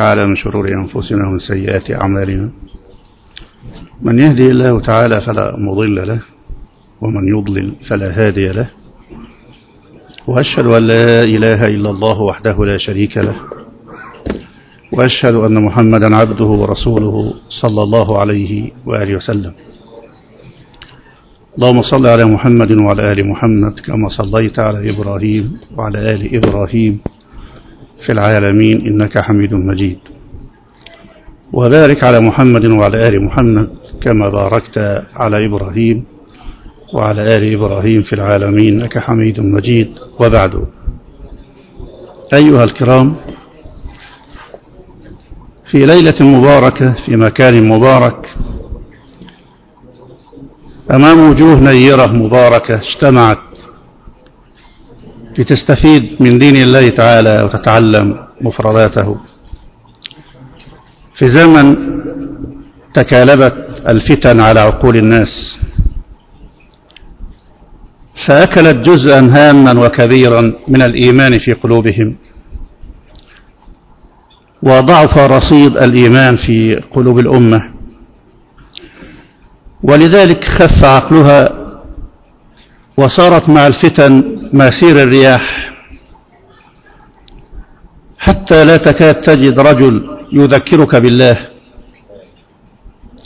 تعالى من شرور أنفسنا ومن سيئات أعمالنا. من يهدي الله تعالى فلا مضل له ومن يضلل فلا هادي له. وأشهد أن لا إله إلا الله وحده لا شريك له. وأشهد أن محمدا عبده ورسوله صلى الله عليه وآله وسلم. اللهم صل على محمد وعلى آل محمد كما صليت على إبراهيم وعلى آل إبراهيم. في العالمين إنك حميد مجيد. وبارك على محمد وعلى آل محمد كما باركت على إبراهيم وعلى آل إبراهيم في العالمين إنك حميد مجيد. وبعد. أيها الكرام في ليلة مباركة في مكان مبارك أمام وجوه نيرة مباركة اجتمعت لتستفيد من دين الله تعالى وتتعلم مفرداته. في زمن تكالبت الفتن على عقول الناس فأكلت جزءا هاما وكبيرا من الإيمان في قلوبهم وضعف رصيد الإيمان في قلوب الأمة ولذلك خف عقلها وصارت مع الفتن مسير الرياح. حتى لا تكاد تجد رجل يذكرك بالله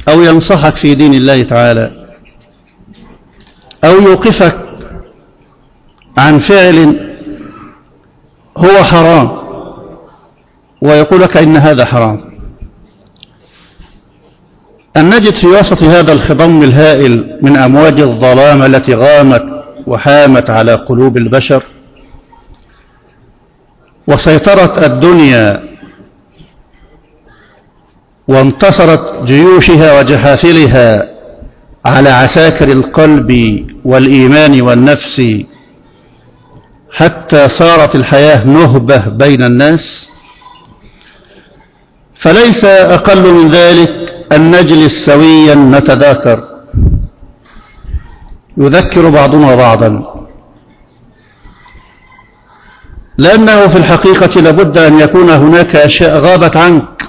أو ينصحك في دين الله تعالى أو يوقفك عن فعل هو حرام ويقول لك إن هذا حرام. أن نجد في وسط هذا الخضم الهائل من أمواج الظلام التي غامت وحامت على قلوب البشر وسيطرت الدنيا وانتصرت جيوشها وجحافلها على عساكر القلب والإيمان والنفس حتى صارت الحياة نهبة بين الناس. فليس أقل من ذلك أن نجلس سويا نتذاكر. يذكر بعضنا بعضا. لأنه في الحقيقة لابد أن يكون هناك أشياء غابت عنك.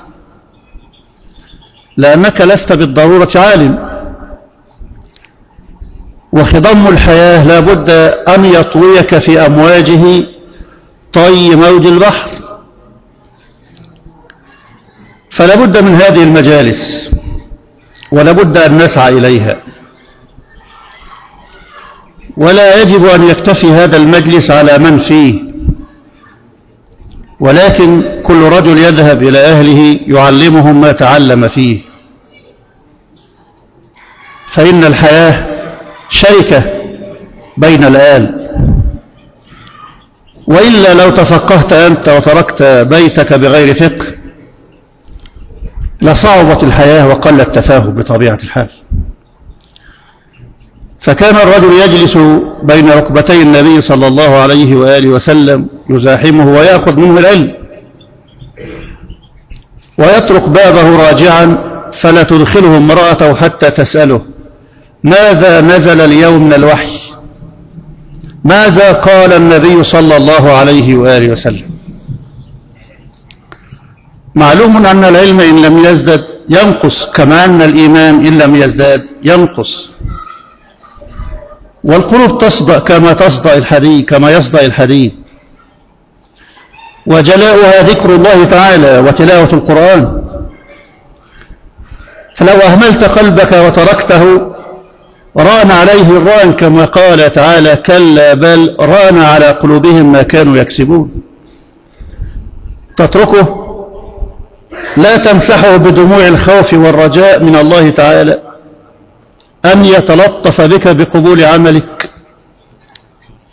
لأنك لست بالضرورة عالم. وخضم الحياة لابد أن يطويك في أمواجه طي موج البحر. فلابد من هذه المجالس ولابد أن نسعى إليها. ولا يجب أن يكتفي هذا المجلس على من فيه. ولكن كل رجل يذهب إلى أهله يعلمهم ما تعلم فيه. فإن الحياة شركة بين الآل. وإلا لو تفقهت أنت وتركت بيتك بغير فقه لصعبت الحياة وقل التفاهم بطبيعة الحال. فكان الرجل يجلس بين ركبتي النبي صلى الله عليه وآله وسلم يزاحمه ويأخذ منه العلم. ويترك بابه راجعا فلا تدخله امرأته حتى تسأله ماذا نزل اليوم من الوحي؟ ماذا قال النبي صلى الله عليه وآله وسلم? معلوم أن العلم إن لم يزدد ينقص كما أن الإيمان إن لم يزداد ينقص. والقلوب تصدأ كما تصدأ الحديد كما يصدأ الحديد وجلاؤها ذكر الله تعالى وتلاوة القرآن. فلو أهملت قلبك وتركته ران عليه الران كما قال تعالى كلا بل ران على قلوبهم ما كانوا يكسبون. تتركه؟ لا تمسحه بدموع الخوف والرجاء من الله تعالى. أن يتلطف بك بقبول عملك.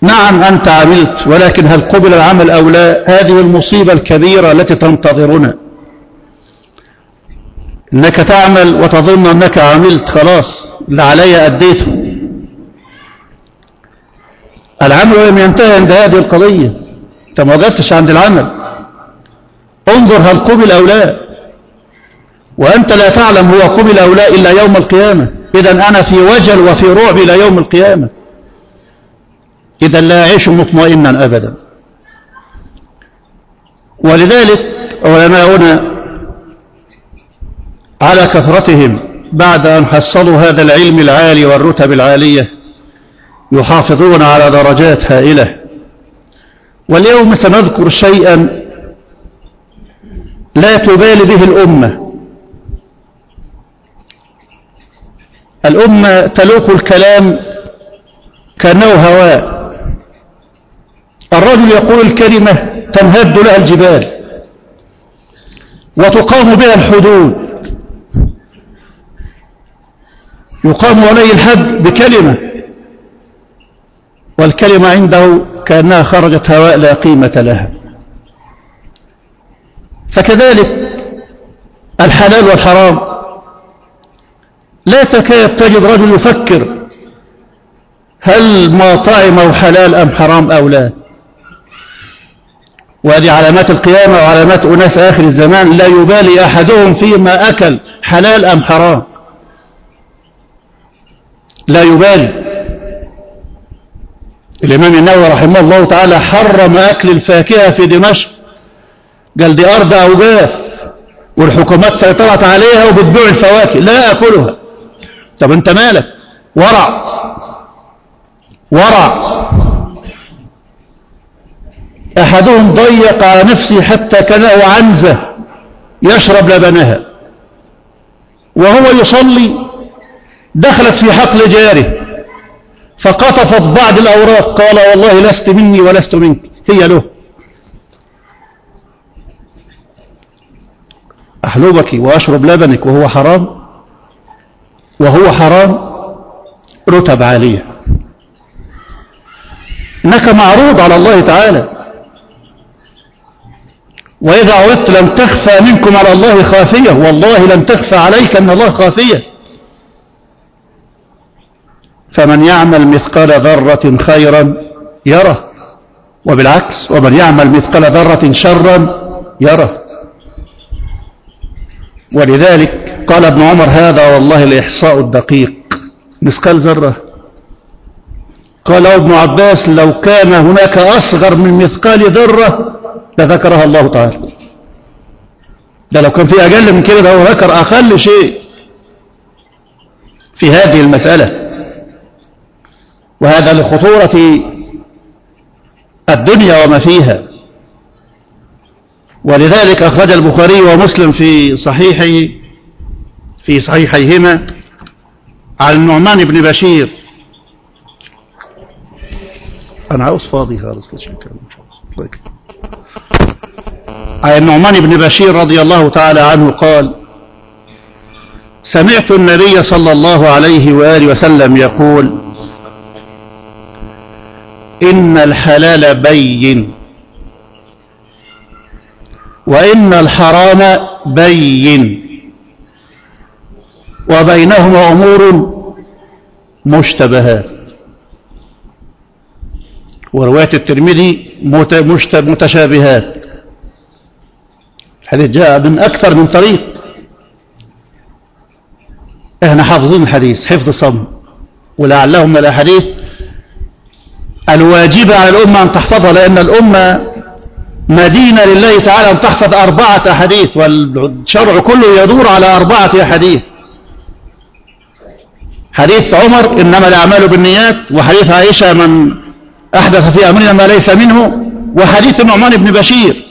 نعم أنت عملت ولكن هل قبل العمل أو لا؟ هذه المصيبة الكبيرة التي تنتظرنا. إنك تعمل وتظن أنك عملت خلاص اللي علي أديته. العمل لم ينتهي عند هذه القضية. أنت ما وقفتش عند العمل. انظر هل قبل أو لا. وأنت لا تعلم هو قبل أو لا إلا يوم القيامة. إذا أنا في وجل وفي رعب إلى يوم القيامة. إذا لا أعيش مطمئنا أبدا. ولذلك علماؤنا على كثرتهم بعد أن حصلوا هذا العلم العالي والرتب العالية يحافظون على درجات هائلة. واليوم سنذكر شيئا لا تبالي به الأمة. الأمة تلوك الكلام كأنه هواء. الرجل يقول الكلمة تنهد لها الجبال وتقام بها الحدود. يقام عليه الحد بكلمة والكلمة عنده كأنها خرجت هواء لا قيمة لها. فكذلك الحلال والحرام. لا تكاد تجد رجل يفكر هل ما طعمه حلال أم حرام أو لا. وهذه علامات القيامة وعلامات أناس آخر الزمان لا يبالي أحدهم فيما أكل حلال أم حرام. لا يبالي. الإمام النووي رحمه الله تعالى حرم أكل الفاكهة في دمشق. قال دي أرض أوجاف والحكومات سيطرت عليها وبتبيع الفواكه لا أكلها. طب أنت مالك؟ ورع. ورع. أحدهم ضيق على نفسه حتى كان عنزة يشرب لبنها. وهو يصلي دخلت في حقل جاره فقطفت بعض الأوراق قال والله لست مني ولست منك. هي له. أحلبك وأشرب لبنك وهو حرام؟ وهو حرام رتب عالية إنك معروض على الله تعالى. وإذا عرضت لم تخفى منكم على الله خافية. والله لم تخفى عليك أن الله خافية. فمن يعمل مثقال ذرة خيرا يره. وبالعكس ومن يعمل مثقال ذرة شرا يره. ولذلك قال ابن عمر هذا والله الإحصاء الدقيق. مثقال ذرة. قال ابن عباس لو كان هناك أصغر من مثقال ذرة لذكرها الله تعالى. ده لو كان في أقل من كده ده هو ذكر أقل شيء في هذه المسألة. وهذا لخطورة الدنيا وما فيها. ولذلك أخرج البخاري ومسلم في صحيحه في صحيحيهما عن النعمان بن بشير. أنا عاوز فاضي خالص عن النعمان بن بشير رضي الله تعالى عنه قال سمعت النبي صلى الله عليه وآله وسلم يقول إن الحلال بين. وإن الحرام بين وبينهما أمور مشتبهات. ورواية الترمذي متشابهات. الحديث جاء من أكثر من طريق. إحنا حافظين الحديث حفظ صم ولعلهم الأحاديث الواجبة على الأمة أن تحفظها لأن الأمة مدينة لله تعالى أن تحفظ أربعة أحاديث والشرع كله يدور على أربعة أحاديث حديث عمر إنما الأعمال بالنيات وحديث عائشة من أحدث في أمرنا ما ليس منه وحديث النعمان بن بشير.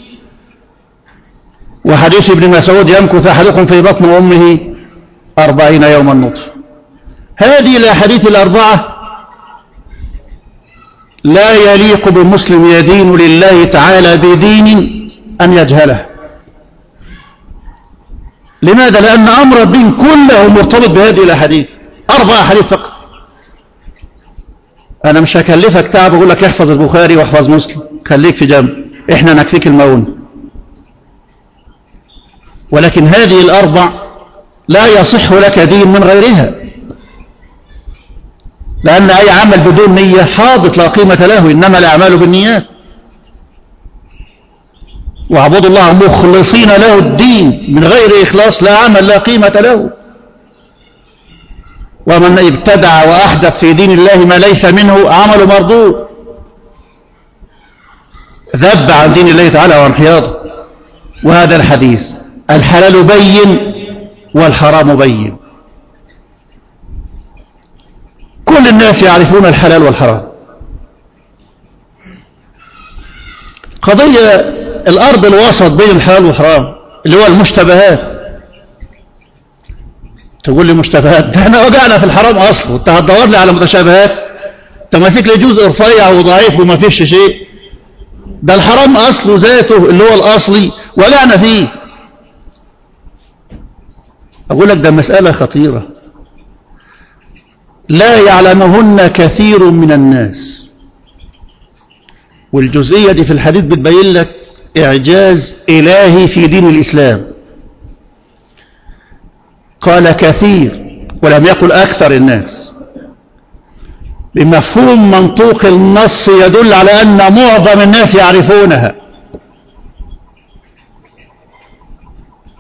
وحديث ابن مسعود يمكث أحدكم في بطن أمه أربعين يوما نطف هذه الأحاديث الأربعة لا يليق بمسلم يدين لله تعالى بدين أن يجهله. لماذا؟ لأن أمر الدين كله مرتبط بهذه الأحاديث. أربع أحاديث فقط. أنا مش هكلفك تعب أقول لك احفظ البخاري واحفظ مسلم. خليك في جنب. إحنا نكفيك المون ولكن هذه الأربع لا يصح لك دين من غيرها. لأن أي عمل بدون نية حاضت لا قيمة له إنما الأعمال بالنيات. واعبدوا الله مخلصين له الدين من غير إخلاص لا عمل لا قيمة له. ومن ابتدع وأحدث في دين الله ما ليس منه عمل مردود ذب عن دين الله تعالى وانحياضه وهذا الحديث الحلال بين والحرام بين. كل الناس يعرفون الحلال والحرام. قضية الأرض الوسط بين الحلال والحرام اللي هو المشتبهات. تقول لي مشتبهات؟ ده إحنا وقعنا في الحرام أصله انت هتدور لي على متشابهات. انت ماسك لي جزء رفيع وضعيف وما فيش شيء. ده الحرام أصله ذاته اللي هو الأصلي وقعنا فيه. أقول لك ده مسألة خطيرة. لا يعلمهن كثير من الناس. والجزئية دي في الحديث بتبين لك إعجاز إلهي في دين الإسلام. قال كثير ولم يقل أكثر الناس. بمفهوم منطوق النص يدل على أن معظم الناس يعرفونها.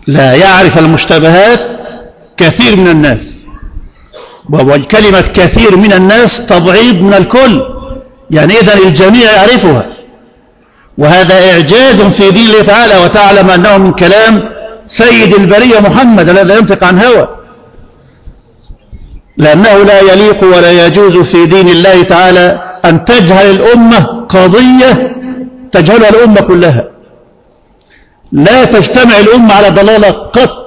لا يعرف المشتبهات كثير من الناس. وكلمة كثير من الناس تبعيض من الكل. يعني إذا الجميع يعرفها. وهذا إعجاز في دين الله تعالى وتعلم أنه من كلام سيد البرية محمد الذي ينطق عن هوى. لأنه لا يليق ولا يجوز في دين الله تعالى أن تجهل الأمة قضية تجهلها الأمة كلها. لا تجتمع الأمة على ضلالة قط.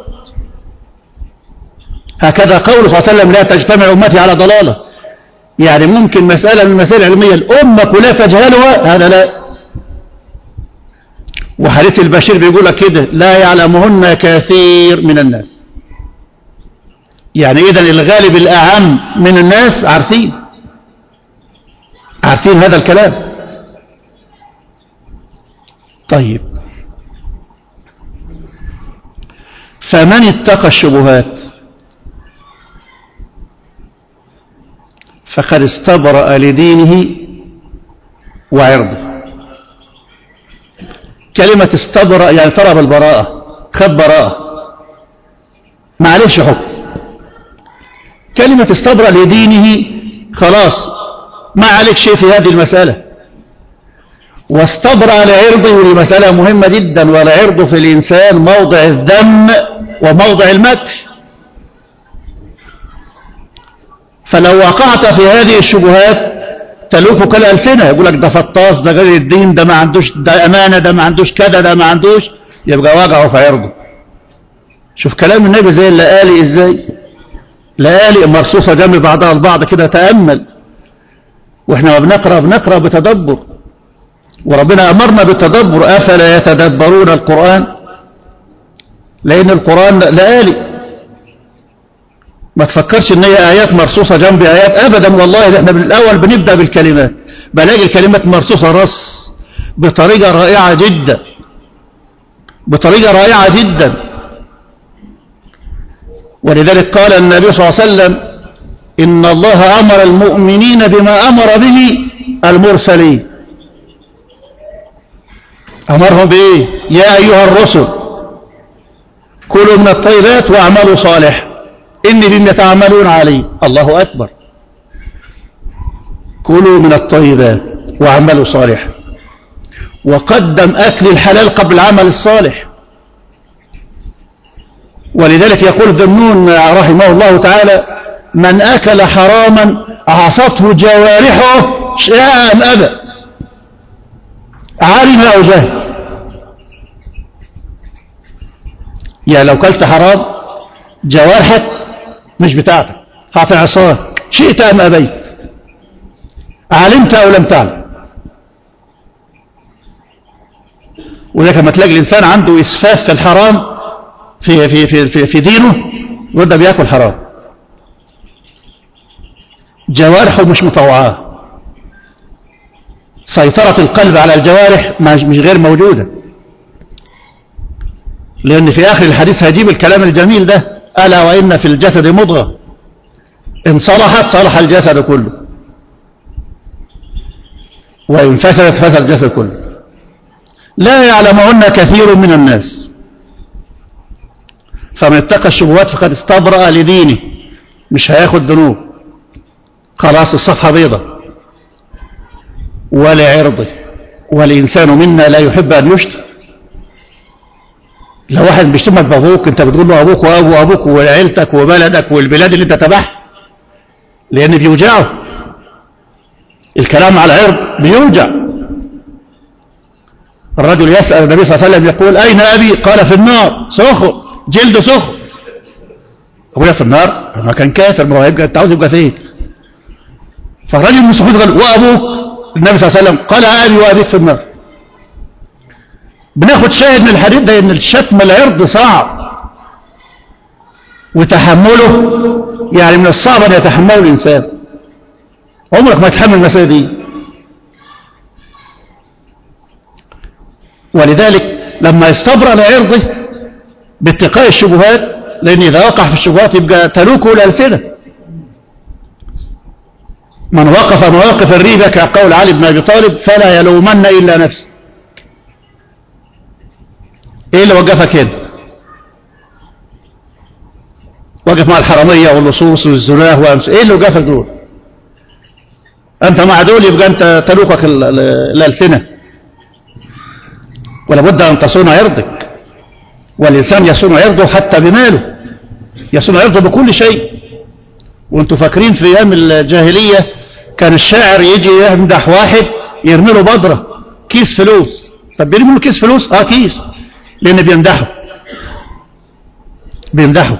هكذا قول صلى الله عليه وسلم لا تجتمع أمتي على ضلالة. يعني ممكن مسألة من المسائل العلمية الأمة كلها تجهلها هذا لا. وحديث البشير بيقول لك كده لا يعلمهن كثير من الناس. يعني إذا الغالب الأعم من الناس عارفين. عارفين هذا الكلام. طيب. فمن اتقى الشبهات؟ فقد استبرأ لدينه وعرضه. كلمة استبرأ يعني طلب البراءة خد براءة. معلش حكم كلمة استبرأ لدينه خلاص ما عليك شيء في هذه المسألة. واستبرأ لعرضه ولمسألة مهمة جدا والعرض في الإنسان موضع الذم وموضع المدح. فلو وقعت في هذه الشبهات تلوكك الألسنة. يقول لك ده فطاس ده غير الدين ده ما عندوش ده أمانة ده ما عندوش كذا ده ما عندوش. يبقى واقعه في عرضه شوف كلام النبي زي اللآلي إزاي؟ لآلي مرصوصة جنب بعضها البعض كده تأمل. وإحنا ما بنقرأ بنقرأ بتدبر. وربنا أمرنا بالتدبر. أفلا يتدبرون القرآن؟ لأن القرآن لآلي ما تفكرش إن هي آيات مرصوصة جنب آيات أبدا والله إحنا من الأول بنبدأ بالكلمات بلاقي الكلمات مرصوصة رص بطريقة رائعة جدا بطريقة رائعة جدا. ولذلك قال النبي صلى الله عليه وسلم إن الله أمر المؤمنين بما أمر به المرسلين. أمرهم بإيه؟ يا أيها الرسل كلوا من الطيبات واعملوا صالح إني بما تعملون عليه الله أكبر. كلوا من الطيبات واعملوا صالح وقدم أكل الحلال قبل العمل الصالح. ولذلك يقول ذنون رحمه الله تعالى من أكل حراما عصته جوارحه شاء أم أبى. علم أو جهل. يعني لو كلت حرام جوارحك مش بتاعتك هعطي عصاك شئت أم أبيت علمت أو لم تعلم؟ وذلك لما تلاقي الإنسان عنده إسفاف في الحرام في, في, في, في, في دينه يقول ده بيأكل حرام. جوارحه مش مطوعاه سيطرة القلب على الجوارح مش غير موجودة. لأن في آخر الحديث هجيب الكلام الجميل ده. ألا وإن في الجسد مضغة. إن صلحت صلح الجسد كله. وإن فسدت فسد الجسد كله. لا يعلمهن كثير من الناس. فمن اتقى الشبهات فقد استبرأ لدينه. مش هياخد ذنوب. خلاص الصفحة بيضة. ولعرضه. والإنسان منا لا يحب أن يشتم لو واحد بيشتمك بابوك أنت بتقول له أبوك وابو أبوك وعيلتك وبلدك والبلاد اللي أنت تبعها. لأن بيوجعه. الكلام على العرض بيوجع. الرجل يسأل النبي صلى الله عليه وسلم يقول أين أبي؟ قال في النار. سخن جلده سخن أبويا في النار. ما كان كافر ما هو يبقى أنت عاوز يبقى فين؟ فالرجل صحيح قال وأبوك. النبي صلى الله عليه وسلم قال أبي وأبيك في النار. بناخد شاهد من الحديث ده ان الشتم العرض صعب. وتحمله يعني من الصعب أن يتحمله الإنسان. عمرك ما تحمل المسألة دي. ولذلك لما يستبرأ لعرضه باتقاء الشبهات لأن إذا وقع في الشبهات يبقى تلوكه الألسنة من وقف مواقف الريبة كقول علي بن أبي طالب فلا يلومن إلا نفسه. إيه اللي وقفك هنا؟ وقف مع الحرامية واللصوص والزناة وأمس. إيه اللي وقفك دول؟ أنت مع دول يبقى أنت تلوكك الألسنة. ولابد أن تصون عرضك. والإنسان يصون عرضه حتى بماله. يصون عرضه بكل شيء. وأنتم فاكرين في أيام الجاهلية كان الشاعر يجي يمدح واحد يرمي له بدرة كيس فلوس. طب بيرمي له كيس فلوس؟ آه كيس. لأن بيمدحه بيمدحه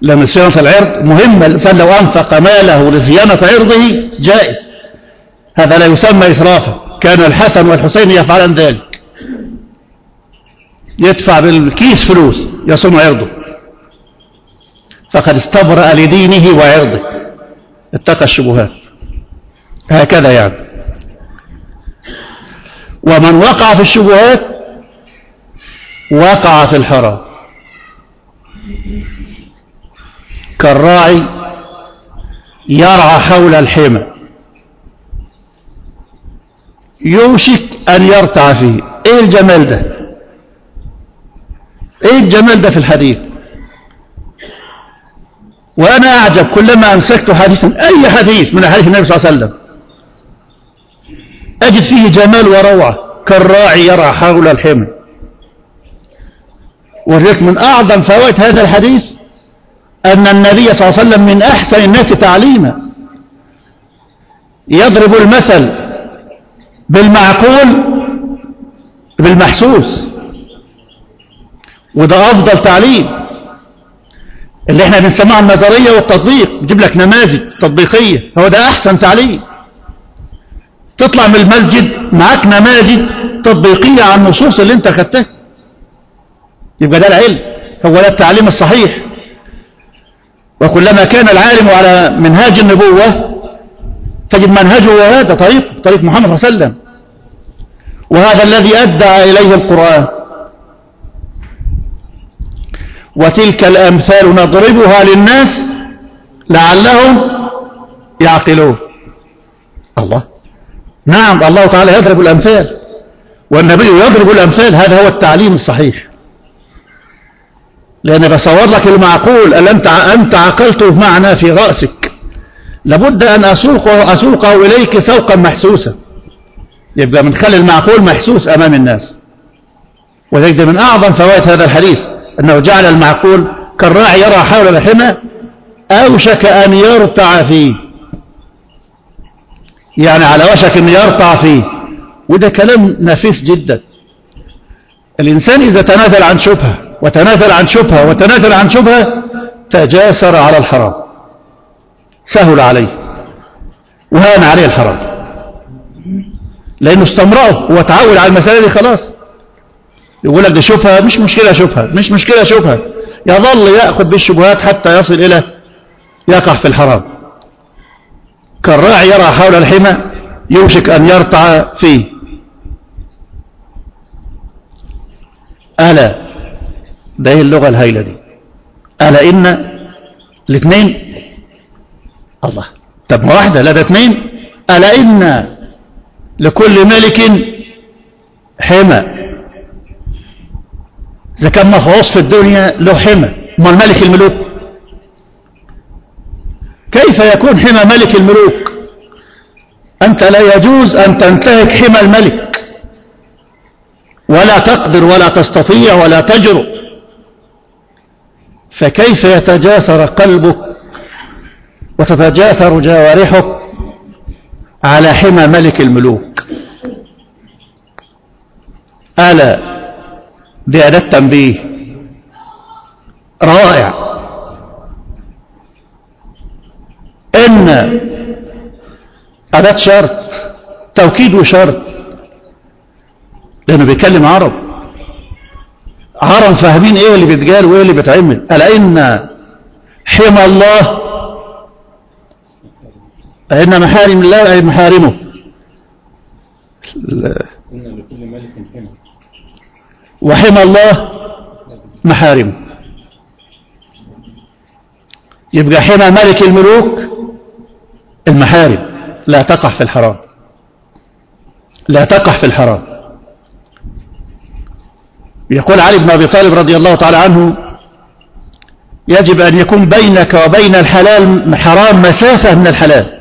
لأن صيانة العرض مهمة. الإنسان لو أنفق ماله لصيانة عرضه جائز. هذا لا يسمى إسرافا. كان الحسن والحسين يفعلان ذلك. يدفع بالكيس فلوس يصون عرضه. فقد استبرأ لدينه وعرضه. اتقى الشبهات. هكذا يعني. ومن وقع في الشبهات وقع في الحرام كالراعي يرعى حول الحمى. يوشك أن يرتع فيه. إيه الجمال ده؟ إيه الجمال ده في الحديث؟ وأنا أعجب كلما أمسكت حديثا أي حديث من حديث النبي صلى الله عليه وسلم؟ أجد فيه جمال وروعة. كالراعي يرعى حول الحمى. ولذلك من أعظم فوائد هذا الحديث أن النبي صلى الله عليه وسلم من أحسن الناس تعليما. يضرب المثل بالمعقول بالمحسوس. وده أفضل تعليم. اللي إحنا بنسمعها النظرية والتطبيق. يجيب لك نماذج تطبيقية. هو ده أحسن تعليم. تطلع من المسجد معاك نماذج تطبيقية عن النصوص اللي أنت خدتها. يبقى ده العلم هو ده التعليم الصحيح. وكلما كان العالم على منهاج النبوة تجد منهجه هذا طريق طريق محمد صلى الله عليه وسلم. وهذا الذي أدى إليه القرآن. وتلك الأمثال نضربها للناس لعلهم يعقلون. الله. نعم الله تعالى يضرب الأمثال. والنبي يضرب الأمثال هذا هو التعليم الصحيح. لأن بصور لك المعقول اللي أنت, أنت عقلته معنى في رأسك. لابد أن أسوقه, أسوقه إليك سوقا محسوسا. يبقى من خلي المعقول محسوس أمام الناس. وذلك من أعظم فوائد هذا الحديث أنه جعل المعقول كالراعي يرى حول الحمى أوشك أن يرتع فيه يعني على وشك أن يرتع فيه وده كلام نفيس جدا. الإنسان إذا تنازل عن شبهة وتنازل عن شبهة وتنازل عن شبهة تجاسر على الحرام. سهل عليه. وهان عليه الحرام. لأنه استمرأه هو على المسألة دي خلاص. يقول لك ده شبهة مش مشكلة شبهة مش مشكلة شبهة. يظل يأخذ بالشبهات حتى يصل إلى يقع في الحرام. كالراعي يرى حول الحمى يوشك أن يرتع فيه. ألا؟ ده هي اللغة الهائلة دي. ألا إن الاثنين الله. طب ما واحدة لا ده اثنين. ألا إن لكل ملك حمى. إذا كان مفعوص في الدنيا له حمى. ما الملك الملوك؟ كيف يكون حمى ملك الملوك؟ أنت لا يجوز أن تنتهك حمى الملك. ولا تقدر ولا تستطيع ولا تجرؤ فكيف يتجاسر قلبك وتتجاسر جوارحك على حمى ملك الملوك؟ ألا بأداة تنبيه رائع. إن أداة شرط توكيد وشرط لأنه بيتكلم عرب. عرب فاهمين إيه اللي بيتقال وإيه اللي بيتعمل؟ ألا إن حمى الله. إن محارم الله أي محارمه. إن لكل ملك حمى. وحمى الله محارمه يبقى حمى ملك الملوك المحارم. لا تقع في الحرام. لا تقع في الحرام. يقول علي بن أبي طالب رضي الله تعالى عنه يجب أن يكون بينك وبين الحلال حرام مسافة من الحلال.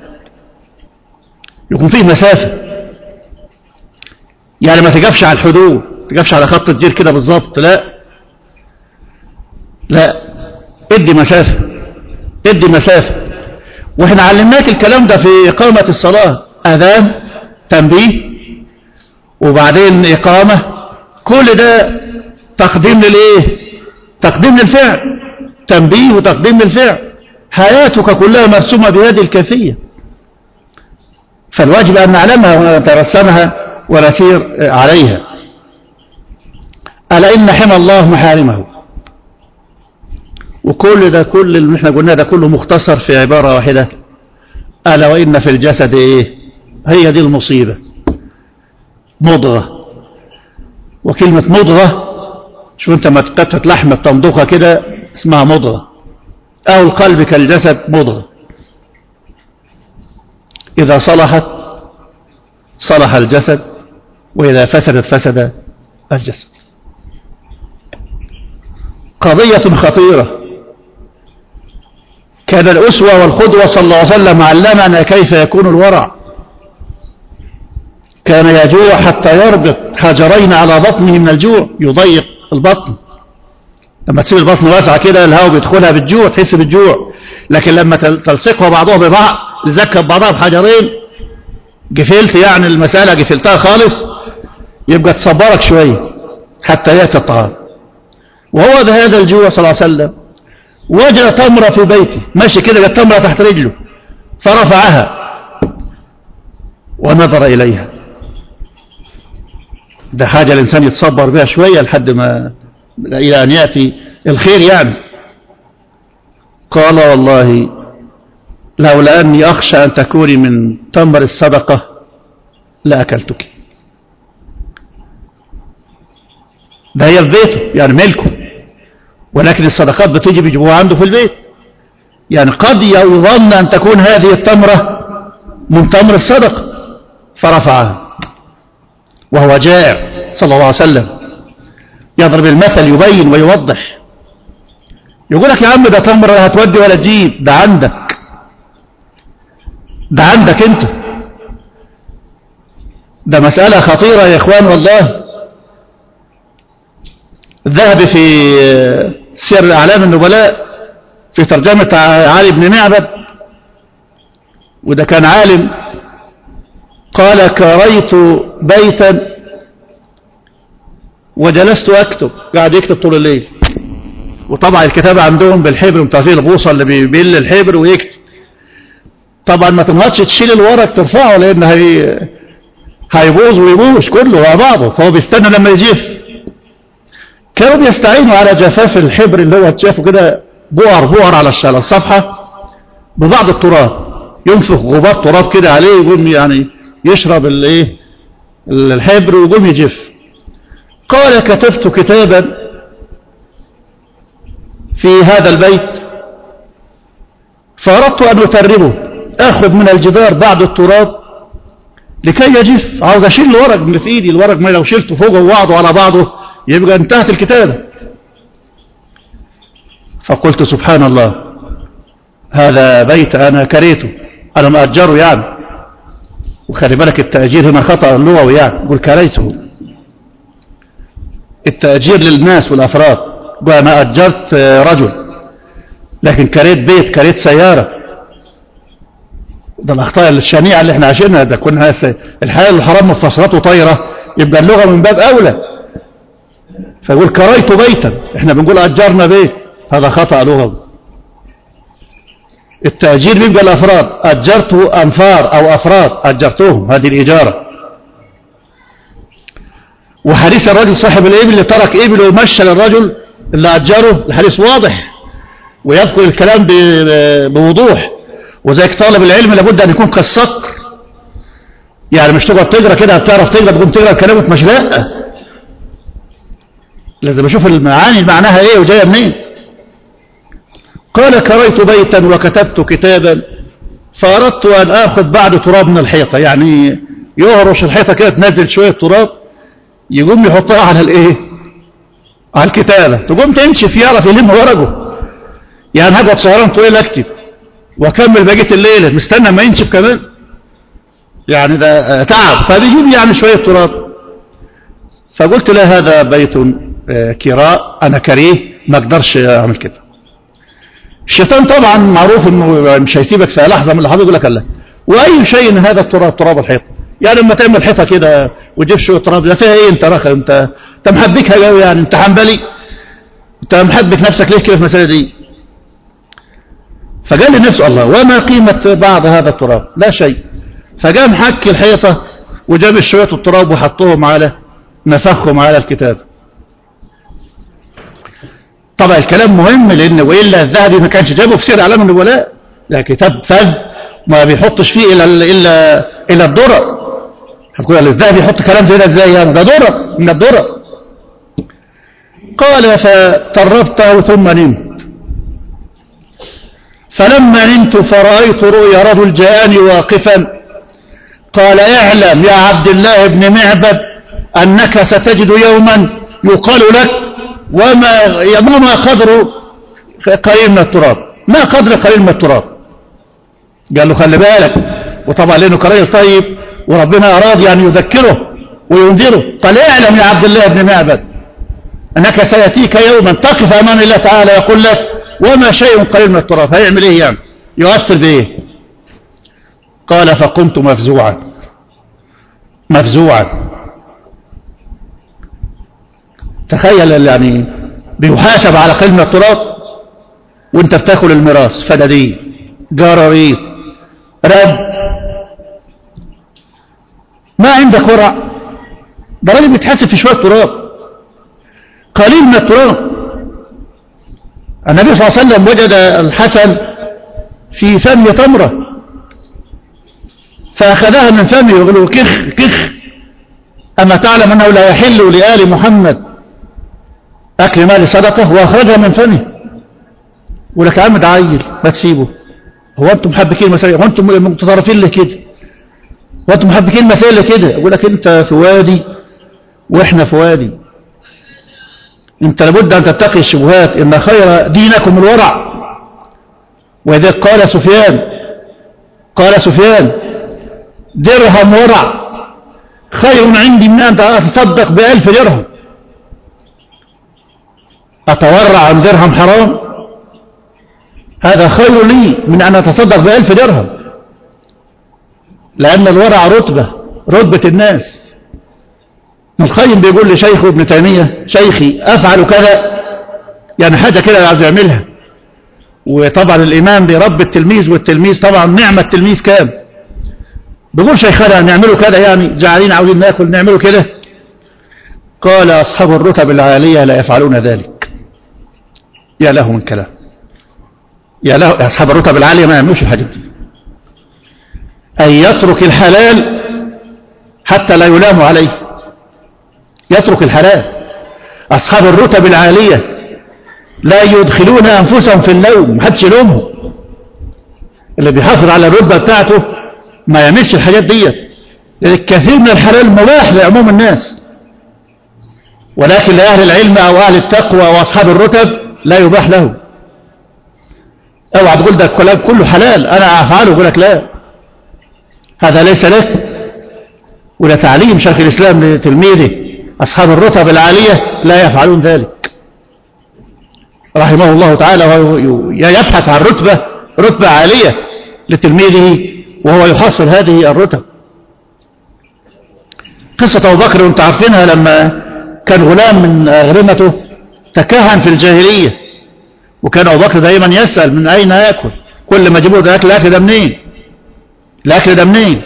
يكون فيه مسافة. يعني ما تقفش على الحدود تقفش على خط الجير كده بالظبط لا. لا. ادي مسافة. ادي مسافة. وإحنا علمناك الكلام ده في إقامة الصلاة أذان تنبيه وبعدين إقامة. كل ده تقديم للإيه؟ تقديم للفعل. تنبيه وتقديم للفعل. حياتك كلها مرسومة بهذه الكيفية. فالواجب أن نعلمها ونترسمها ونسير عليها. ألا إن حمى الله محارمه. وكل ده كل اللي إحنا قلناه ده كله مختصر في عبارة واحدة. ألا وإن في الجسد إيه؟ هي دي المصيبة. مضغة. وكلمة مضغة شو انت ما قطعة لحمة بتمضغها كده اسمها مضغة. أو القلب كالجسد مضغة. إذا صلحت صلح الجسد وإذا فسدت فسد الجسد. قضية خطيرة. كان الأسوة والقدوة صلى الله عليه وسلم علمنا كيف يكون الورع. كان يجوع حتى يربط حجرين على بطنه من الجوع يضيق البطن. لما تسيب البطن واسعة كده الهواء بيدخلها بالجوع تحس بالجوع. لكن لما تلصقها بعضها ببعض تزكب بعضها بحجرين. قفلت يعني المسألة قفلتها خالص يبقى تصبرك شوية حتى يأتي الطعام. وهو ده هذا الجوع صلى الله عليه وسلم وجد تمرة في بيته. ماشي كده جت تمرة تحت رجله فرفعها ونظر إليها. ده حاجة الإنسان يتصبر بها شوية لحد ما إلى أن يأتي الخير يعني. قال والله لولا أني أخشى أن تكوني من تمر الصدقة لأكلتك. ده هي في بيته يعني ملكه. ولكن الصدقات بتيجي بيجيبوها عنده في البيت. يعني قد يظن أن تكون هذه التمرة من تمر الصدقة فرفعها. وهو جائع صلى الله عليه وسلم. يضرب المثل يبين ويوضح. يقول لك يا عم ده تمر لا هتودي ولا تجيب. ده عندك. ده عندك انت. ده مسألة خطيرة يا إخوان والله. الذهبي في سير أعلام النبلاء في ترجمة علي بن معبد وده كان عالم قال كريت بيتا وجلست أكتب قاعد يكتب طول الليل. وطبعا الكتابة عندهم بالحبر بتاع البوصة اللي بيبل الحبر ويكتب. طبعا ما تنهضش تشيل الورق ترفعه لأن هي هيبوظ ويبوش كله مع بعضه فهو بيستنى لما يجف. كانوا بيستعينوا على جفاف الحبر اللي هو شافه كده بؤر بؤر على الصفحة ببعض التراب. ينفخ غبار تراب كده عليه ويقوم يعني يشرب الايه؟ الحبر ويقوم يجف. قال كتبت كتابا في هذا البيت فأردت أن أتربه. أخذ من الجدار بعض التراب لكي يجف. عاوز أشيل الورق من في إيدي الورق ما لو شلته فوقه وبعضه على بعضه يبقى انتهت الكتابة. فقلت سبحان الله هذا بيت أنا كريته أنا مأجره يعني. وخلي بالك التأجير هنا خطأ لغوي يعني قل كريته. التأجير للناس والأفراد. قال أنا أجرت رجل. لكن كريت بيت كريت سيارة. ده الأخطاء الشنيعة اللي إحنا عايشينها ده. كنا الحلال والحرام مفصلات وطايرة. يبقى اللغة من باب أولى. فيقول كريت بيتا. إحنا بنقول أجرنا بيت. هذا خطأ لغوي. التأجير بيبقى الأفراد أجرت أنفار أو أفراد أجرتهم هذه الإجارة. وحديث الرجل صاحب الإبل اللي ترك إبل ومشى للرجل اللي أجره الحديث واضح. ويذكر الكلام بوضوح. وزيك طالب العلم لابد أن يكون كالصقر. يعني مش تقعد تقرأ كده بتعرف تقرأ تقوم تقرأ الكلام مش لا. لازم أشوف المعاني معناها إيه وجاية منين؟ قال كريت بيتا وكتبت كتابا فأردت أن آخذ بعد تراب من الحيطة. يعني يهرش الحيطة كده تنزل شوية تراب يقوم يحطها على الإيه؟ على الكتابة. تقوم تنشف يعرف يلم ورقه. يعني هقعد سهران طويل أكتب وأكمل بقية الليلة. مستنى ما ينشف كمان. يعني ده تعب. فبيجيب يعني شوية تراب. فقلت له هذا بيت كراء أنا كريه ما أقدرش أعمل كده. الشيطان طبعا معروف إنه مش هيسيبك في لحظة من اللحظات يقول لك لا وأي شيء هذا التراب تراب الحيط. يعني لما تعمل حيطة كده وتجيب شوية تراب ده فيها إيه أنت رخا انت أنت محبكها قوي يعني أنت حنبلي. أنت محبك نفسك ليه كده في المسألة دي؟ فقال لنفسه الله وما قيمة بعض هذا التراب؟ لا شيء. فقام حك الحيطة وجاب شوية التراب وحطهم على نفخهم على الكتاب. طبعا الكلام مهم لأن وإلا الذهبي ما كانش جابه في سير اعلام النبلاء ده كتاب فذ ما بيحطش فيه إلا إلا إلا الدرر هتقول الذهبي يحط كلام زي ده إزاي يعني؟ ده درر من الدرر قال فطربته ثم نمت. فلما نمت فرأيت رؤيا رجل جاءني واقفا قال اعلم يا عبد الله بن معبد أنك ستجد يوما يقال لك وما ما قدر قليل من التراب. ما قدر قليل من التراب؟ قال له خلي بالك وطبعا لأنه كراجل طيب وربنا أراد يعني يذكره وينذره. قال أعلم يا عبد الله بن معبد أنك سيأتيك يوما تقف أمام الله تعالى يقول لك وما شيء قليل من التراب. هيعمل إيه يعني؟ يؤثر بايه قال فقمت مفزوعا. مفزوعا. تخيل يعني بيحاسب على قلم التراب وانت بتاكل الميراث فدادين جراريط رب. ما عندك ورع؟ ده راجل بيتحاسب في شوية تراب. قليل من التراب. النبي صلى الله عليه وسلم وجد الحسن في فم تمرة فأخذها من فمه ويقول له كخ كخ. أما تعلم أنه لا يحل لآل محمد أكل مال صدقة وأخرجها من فمه. يقول لك يا عم ده عيل ما تسيبه. هو أنتم محبكين المسائل هو أنتم متطرفين ليه كده؟ هو أنتم محبكين المسائل كده؟ يقول لك أنت في وادي وإحنا في وادي أنت لابد أن تتقي الشبهات إن خير دينكم الورع. وذلك قال سفيان قال سفيان درهم ورع. خير عندي من أن أتصدق بألف درهم. أتورع عن درهم حرام؟ هذا خير لي من أن أتصدق بألف درهم. لأن الورع رتبة رتبة الناس. القيم بيقول لشيخه ابن تيمية شيخي أفعل كذا؟ يعني حاجة كده عايز يعملها. وطبعا الإمام بيربي التلميذ والتلميذ طبعا نعمة التلميذ كام؟ بيقول شيخنا نعمله كذا يعني جعلين عاوزين ناكل نعمله كده. قال أصحاب الرتب العالية لا يفعلون ذلك. يا له من كلام. يا له أصحاب الرتب العالية ما يعملوش الحاجات دي. أن يترك الحلال حتى لا يلام عليه. يترك الحلال. أصحاب الرتب العالية لا يدخلون أنفسهم في اللوم محدش يلومهم. اللي بيحافظ على الرتبة بتاعته ما يعملش الحاجات دي. لأن الكثير من الحلال مباح لعموم الناس. ولكن لأهل العلم أو أهل التقوى وأصحاب الرتب لا يباح له. اوعى تقول ده الكلام كله حلال أنا أفعله يقول لك لا. هذا ليس لك ولا تعليم شيخ الإسلام لتلميذه. أصحاب الرتب العالية لا يفعلون ذلك. رحمه الله تعالى يبحث عن رتبة رتبة عالية لتلميذه وهو يحصل هذه الرتب. قصة أبو بكر وانت عارفينها لما كان غلام من أغرمته تكهن في الجاهلية. وكان أبو بكر دائما يسأل من أين يأكل؟ كل ما يجيبوا ده أكل الأكل ده منين؟ الأكل ده منين؟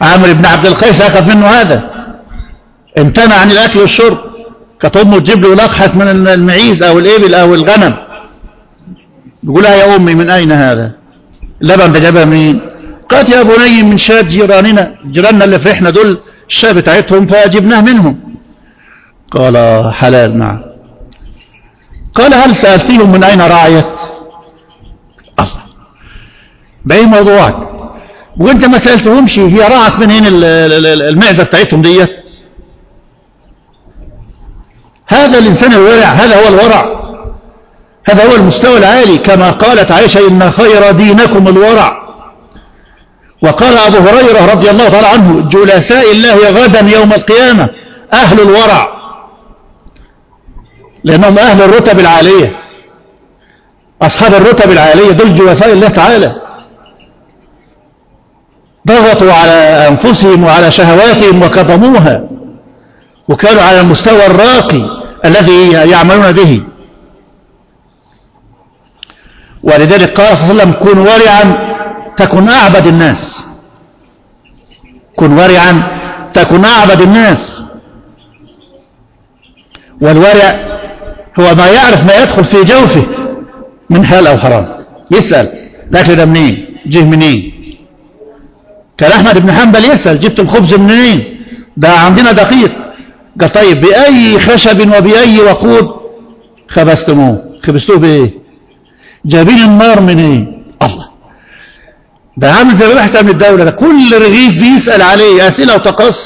عامر بن عبد القيس أخذ منه هذا. امتنع عن الأكل والشرب. كانت أمه تجيب له لقحة من المعيز أو الإبل أو الغنم. بيقول لها يا أمي من أين هذا؟ اللبن ده جابها منين؟ قالت يا بني من شاة جيراننا جيراننا اللي في إحنا دول الشاة بتاعتهم فجبناه منهم. قال حلال نعم. قال هل سألتيهم من أين رعيت الله. بأي موضوعك وأنت ما سألتهمش هي رعت من هنا المعزة بتاعتهم ديت؟ هذا الإنسان الورع هذا هو الورع. هذا هو المستوى العالي. كما قالت عائشة إن خير دينكم الورع. وقال أبو هريرة رضي الله تعالى عنه جلساء الله غدا يوم القيامة أهل الورع. لأنهم أهل الرتب العالية. أصحاب الرتب العالية دول جلساء الله تعالى. ضغطوا على أنفسهم وعلى شهواتهم وكظموها وكانوا على المستوى الراقي الذي يعملون به. ولذلك قال صلى الله عليه وسلم كن ورعا تكن أعبد الناس. كن ورعا تكن أعبد الناس. والورع هو ما يعرف ما يدخل في جوفه من حلال أو حرام. يسأل. الأكل ده منين؟ جه منين؟ كان أحمد بن حنبل يسأل. جبت الخبز منين؟ ده عندنا دقيق. قال طيب بأي خشب وبأي وقود خبزتموه؟ خبزتوه بإيه؟ جايبين النار منين؟ الله. ده عامل زي بحث من الدولة ده. كل رغيف بيسأل عليه أسئلة وتقص.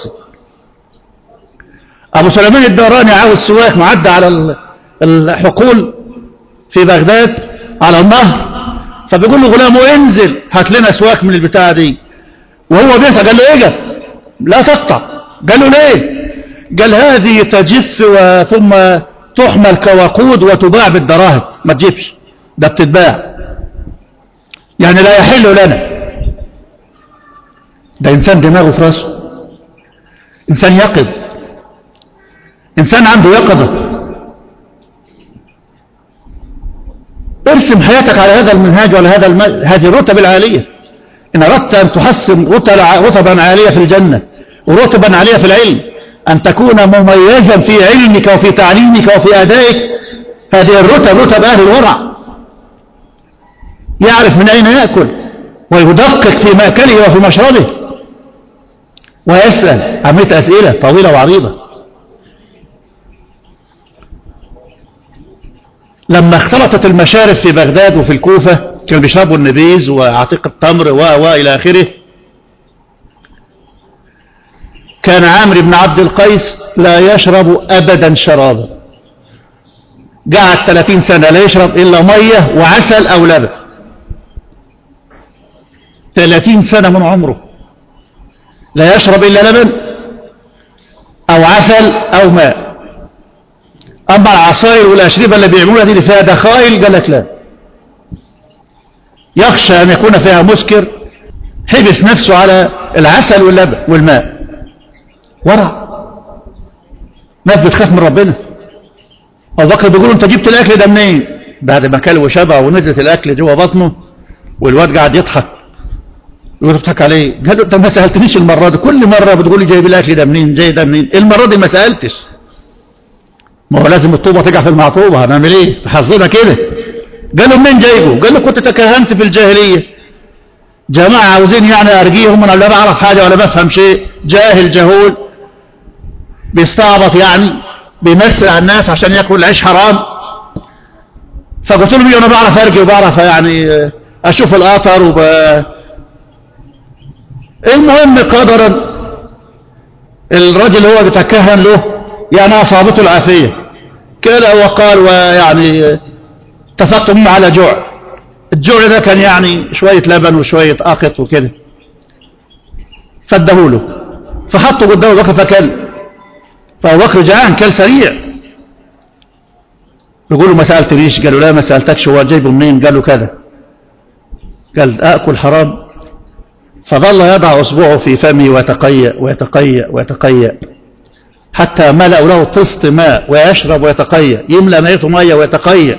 أبو سليمان الدوراني عاوز سواك معدى على الحقول في بغداد على النهر فبيقول له غلامه انزل هات لنا سواك من البتاعة دي. وهو بيسأل قال له إيه؟ لا تقطع. قال له ليه؟ قال هذه تجف ثم تحمل كوقود وتباع بالدراهم. ما تجيبش ده بتتباع. يعني لا يحل لنا. ده إنسان دماغه في راسه. إنسان يقظ. إنسان عنده يقظة. ارسم حياتك على هذا المنهاج وعلى هذا. هذه الرتب العالية إن أردت أن تحسن رتبا عالية في الجنة ورتبا عالية في العلم أن تكون مميزا في علمك وفي تعليمك وفي أدائك هذه الرتب رتب أهل الورع يعرف من أين يأكل ويدقق في مأكله وفي مشربه ويسأل عمية أسئلة طويلة وعريضة لما اختلطت المشارب في بغداد وفي الكوفة كانوا بيشربوا النبيذ وعتيق التمر و وإلى آخره. كان عامر بن عبد القيس لا يشرب أبدا شرابا. قعد 30 سنة لا يشرب إلا مية وعسل أو لبن. 30 سنة من عمره. لا يشرب إلا لبن أو عسل أو ماء. أما العصائر والأشربة اللي بيعملوها دي اللي فيها دخائل؟ قال لك لا. يخشى أن يكون فيها مسكر حبس نفسه على العسل واللبن والماء. ورع. ناس بتخاف من ربنا. أبو بكر بيقول أنت جبت الأكل ده منين؟ بعد ما كل وشبع ونزلت الأكل جوه بطنه والواد قاعد يضحك. يقول بتضحك عليه. قال له انت ما سألتنيش المرة دي. كل مرة بتقول لي جايب الأكل ده منين؟ جاي ده منين؟ المرة دي ما سألتش. ما هو لازم الطوبة تقع في المعطوبة هنعمل إيه؟ حظنا كده. قال له منين جايبه؟ قال له كنت تكهنت في الجاهلية. جماعة عاوزين يعني ارجيهم أنا لا بعرف حاجة ولا بفهم شيء. جاهل جهول بيستعبط يعني بيمثل على الناس عشان يأكل العيش حرام. فقلت لهم أنا بعرف ارجي وبعرف يعني أشوف الأثر وب... المهم قدرا الرجل هو بيتكهن له يعني أصابته العافية. كلا وقال ويعني تفقم على جوع. الجوع ده كان يعني شوية لبن وشوية أقط وكده. فادهوله فحطه قدام أبو بكر فكل. فأبو بكر جعان كل سريع. يقول له ما سالتنيش قالوا لا ما سألتكش هو جايبه منين؟ قال له كذا. قال آكل حرام. فظل يضع أصبعه في فمه ويتقيأ ويتقيأ ويتقيأ. حتى ملأوا له طست ماء ويشرب ويتقيأ يملأ ميتة مية ويتقيأ.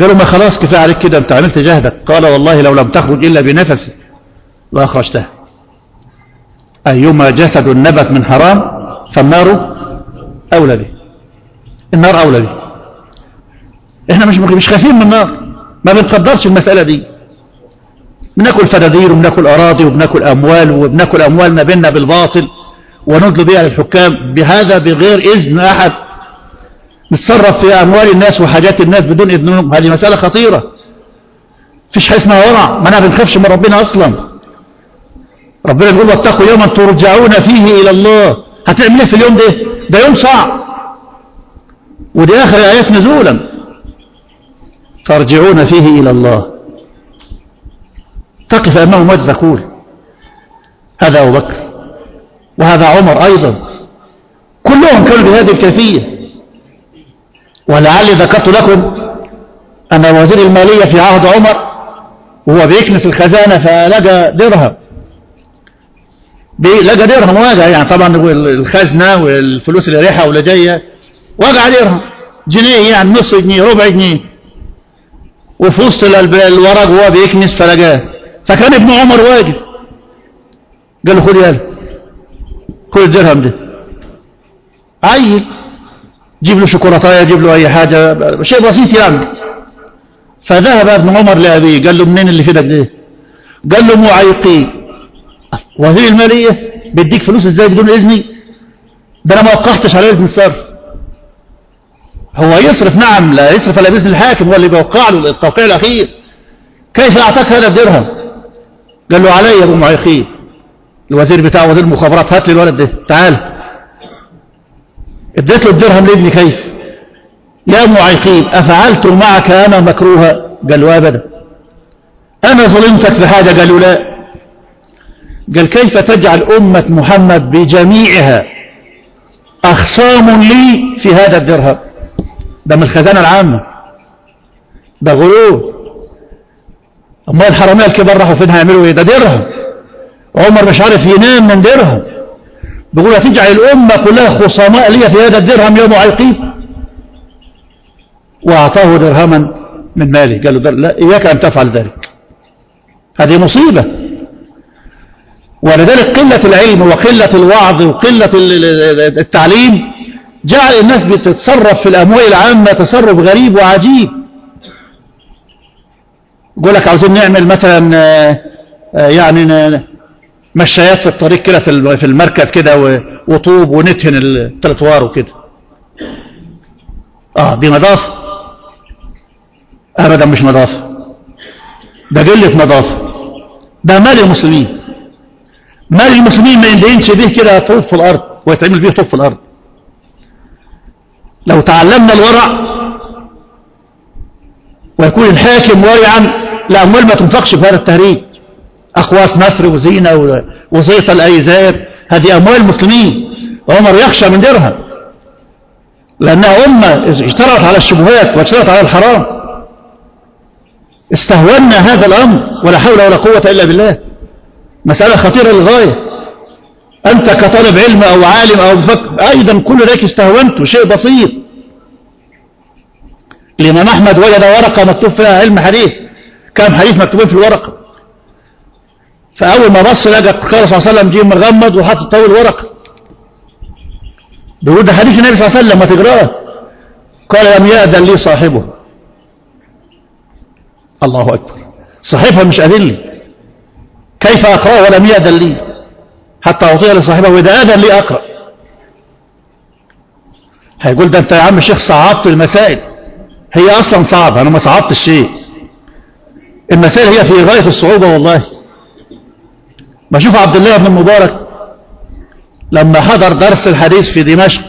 قالوا ما خلاص كفايه عليك كده انت عملت جهدك. قال والله لو لم تخرج إلا بنفسي لاخرجتها أيما جسد نبت من حرام فالنار أولى به. النار أولى به. إحنا مش مش خايفين من النار. ما بنقدرش المسألة دي. بناكل فدادير وبناكل أراضي وبناكل أموال وبناكل اموالنا بينا بالباطل. وندلو بها للحكام بهذا بغير إذن أحد. نتصرف في أموال الناس وحاجات الناس بدون اذنهم هذه مسألة خطيرة. فيش حاجة اسمها ورع. ما أنا بنخافش من ربنا أصلا. ربنا بيقول واتقوا يوما ترجعون فيه إلى الله. هتعمل إيه في اليوم ده؟ ده يوم صعب. ودي آخر آيات نزولا. ترجعون فيه إلى الله. تقف امامه ماذا تقول هذا أبو بكر. وهذا عمر أيضا. كلهم كانوا بهذه الكيفية. ولعلي ذكرت لكم أن وزير المالية في عهد عمر وهو بيكنس الخزانة فلقى درهم. لقى درهم واقع يعني طبعا الخزنة والفلوس اللي رايحة واللي جاية وقع درهم. جنيه يعني نص جنيه ربع جنيه. وفي وسط الورق وهو بيكنس فلقاه. فكان ابن عمر واقف. قال له خد يلا خد الدرهم ده. عيل جيب له شوكولاتاية جيب له أي حاجة شيء بسيط يعني. فذهب ابن عمر لأبيه قال له منين اللي في ده؟ قال له معيقي. وزير المالية بيديك فلوس إزاي بدون إذني؟ ده أنا ما وقعتش على إذن الصرف هو يصرف نعم لا يصرف إلا بإذن الحاكم هو اللي بيوقع له التوقيع الأخير. كيف أعطاك هذا الدرهم؟ قال له علي يا أبو معيقين الوزير بتاعه وزير المخابرات هات لي الولد ده تعال. اديت له الدرهم لابني كيف. يا معيقين أفعلت معك أنا مكروها قال له أبدا؟ أنا ظلمتك في حاجة؟ قالوا لا. قال كيف تجعل أمة محمد بجميعها أخصام لي في هذا الدرهم؟ ده من الخزانة العامة. ده غلول أما الحرامية الكبار راحوا فين؟ هيعملوا إيه؟ ده درهم. عمر مش عارف ينام من درهم. بيقول هتجعل الأمة كلها خصماء لي في هذا الدرهم يا معيقين وأعطاه درهما من ماله قال له. لا إياك أن تفعل ذلك. هذه مصيبة. ولذلك قلة العلم وقلة الوعظ وقلة التعليم جعل الناس بتتصرف في الأموال العامة تصرف غريب وعجيب. يقول لك عاوزين نعمل مثلا يعني مشايات في الطريق كده في المركز كده وطوب ونتهن الترotوار وكده. آه دي نظافه ابدا مش نظافه ده قلة نظافه ده مال المسلمين. مال المسلمين ما يندهنش به كده طوب في الأرض ويتعمل به طوب في الأرض. لو تعلمنا الورع ويكون الحاكم ورعا الاموال ما تنفقش في هذا التهريج أقواس مصر وزينة وزيطة الأيزار هذه أموال المسلمين. عمر يخشى من درهم. لأنها أمة اشترت على الشبهات واشترت على الحرام. استهونا هذا الأمر ولا حول ولا قوة إلا بالله. مسألة خطيرة للغاية. أنت كطالب علم أو عالم أو فكر أيضا كل ذلك استهونته شيء بسيط. الإمام أحمد وجد ورقة مكتوب فيها علم حديث. كم حديث مكتوبين في الورقة؟ فأول ما بص لقى قال صلى الله عليه وسلم جه مغمض وحط طول ورقة بيقول ده حديث النبي صلى الله عليه وسلم ما تقرأه. قال لم يأذن لي صاحبه. الله أكبر. صاحبها مش أذن لي. كيف أقرأه ولم يأذن لي؟ حتى أعطيه لصاحبه وإذا أذن لي أقرأ. هيقول ده أنت يا عم الشيخ صعبت المسائل. هي أصلا صعبة أنا ما صعبت الشيء المسائل هي في غاية الصعوبة والله. بشوف عبد الله بن المبارك لما حضر درس الحديث في دمشق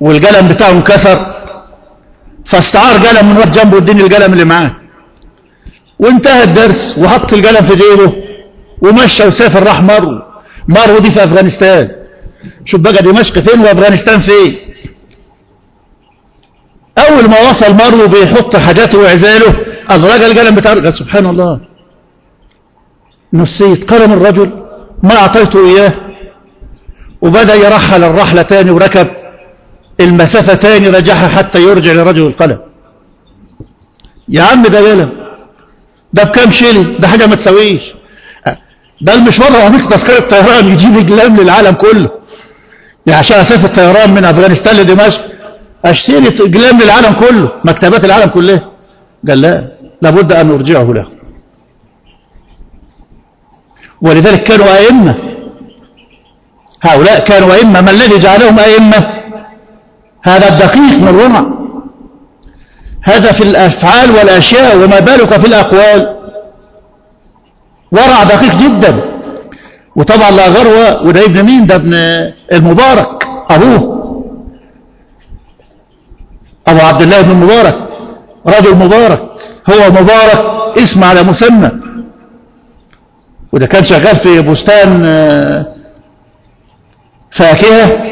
والقلم بتاعه انكسر فاستعار قلم من وقت جنبه اديني القلم اللي معاه. وانتهى الدرس وحط القلم في جيبه ومشى وسافر راح مر مرو دي في أفغانستان. شوف بقى دمشق فين وأفغانستان فين. أول ما وصل مرو بيحط حاجاته وعزاله أغرق القلم بتاعه. قال سبحان الله. نسيت كرم الرجل ما أعطيته إياه. وبدأ يرحل الرحلة تاني وركب. المسافة تاني رجعها حتى يرجع لرجل القلم. يا عم ده قلم ده بكام شيلي ده حاجة ما تسويش ده المشوار لو عملت تذكرة طيران يجيب اقلام للعالم كله. يعني عشان أسافر الطيران من أفغانستان لدمشق أشتري اقلام للعالم كله مكتبات العالم كلها. قال لا لابد أن أرجعه له. ولذلك كانوا أئمة. هؤلاء كانوا أئمة. ما الذي جعلهم أئمة؟ هذا الدقيق من الورع. هذا في الأفعال والأشياء وما بالك في الأقوال. ورع دقيق جدا. وطبعا لا غروة. وده ابن مين؟ ده ابن المبارك. أبوه. أبو عبد الله بن مبارك رجل مبارك. هو مبارك. اسم على مسمى. وده كان شغال في بستان فاكهة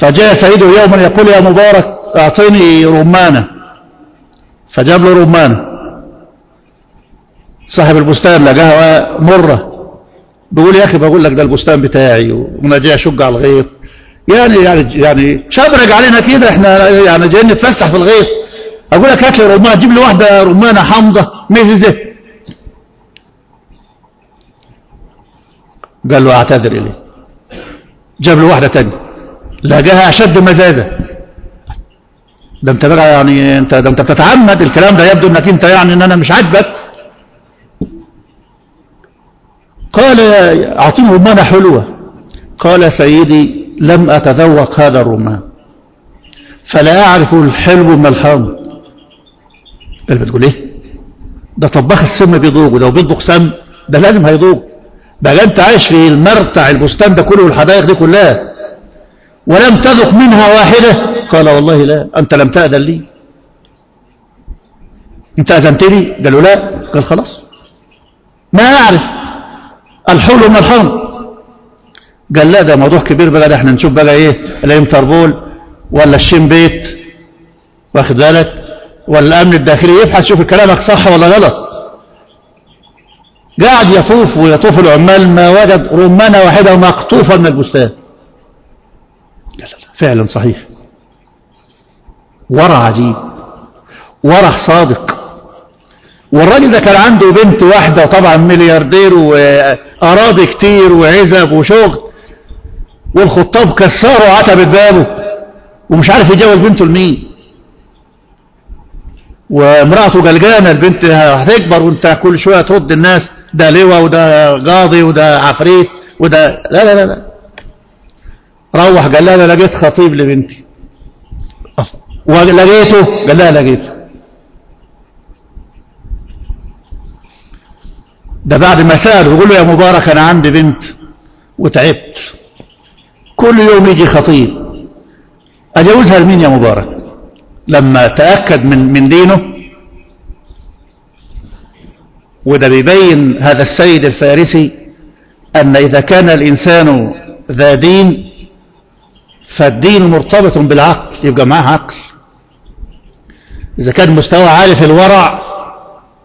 فجاء سيده يوما يقول يا مبارك أعطيني رمانة. فجاب له رمانة. صاحب البستان لقاها مرة. بيقول يا أخي بقول لك ده البستان بتاعي وأنا جاي أشق على الغيط. يعني يعني يعني شبرق علينا كده إحنا يعني جايين نتفسح في الغيط. أقول لك هات لي رمان جيب لي واحدة رمانة حامضة مززة قال له أعتذر إليه. جاب له واحدة تانية. لقاها أشد مزازة ده انت بقى يعني أنت ده انت بتتعمد الكلام ده يبدو إنك أنت يعني إن أنا مش عاجبك. قال أعطيني رمانة حلوة قال سيدي لم أتذوق هذا الرمان. فلا أعرف الحلو من الحامض قال بتقول إيه؟ ده طباخ السم بيذوق وده بيطبخ سم ده لازم هيذوق. ده أنت عايش في المرتع البستان ده كله والحدائق دي كلها ولم تذق منها واحدة؟ قال والله لا. أنت لم تأذن لي. أنت أذنت لي؟ قالوا لا. قال خلاص. ما أعرف. الحلو من الحمض قال لا ده موضوع كبير بقى ده إحنا نشوف بقى إيه الانتربول ولا الشين بيت واخد بالك؟ ولا الأمن الداخلي يبحث شوف كلامك صح ولا غلط. قاعد يطوف ويطوف العمال ما وجد رمانة واحدة مقطوفة من البستان. فعلا صحيح. ورع عجيب ورع صادق. والراجل ده كان عنده بنت واحدة طبعا ملياردير وأراضي كتير وعزب وشغل. والخطاب كسروا عتبة بابه ومش عارف يجاوز بنته لمين. وامرأته جلجانة البنت هتكبر وانت كل شوية ترد الناس. ده لواء وده قاضي وده عفريت وده لا لا لا, لا. روح قال لها أنا لقيت خطيب لبنتي. ولقيته قال لها لقيته. ده بعد ما سأله يقول له يا مبارك أنا عندي بنت وتعبت. كل يوم يجي خطيب. أجوزها لمين يا مبارك؟ لما تأكد من من دينه وده بيبين هذا السيد الفارسي أن إذا كان الإنسان ذا دين فالدين مرتبط بالعقل يبقى معاه عقل. إذا كان مستوى عالي في الورع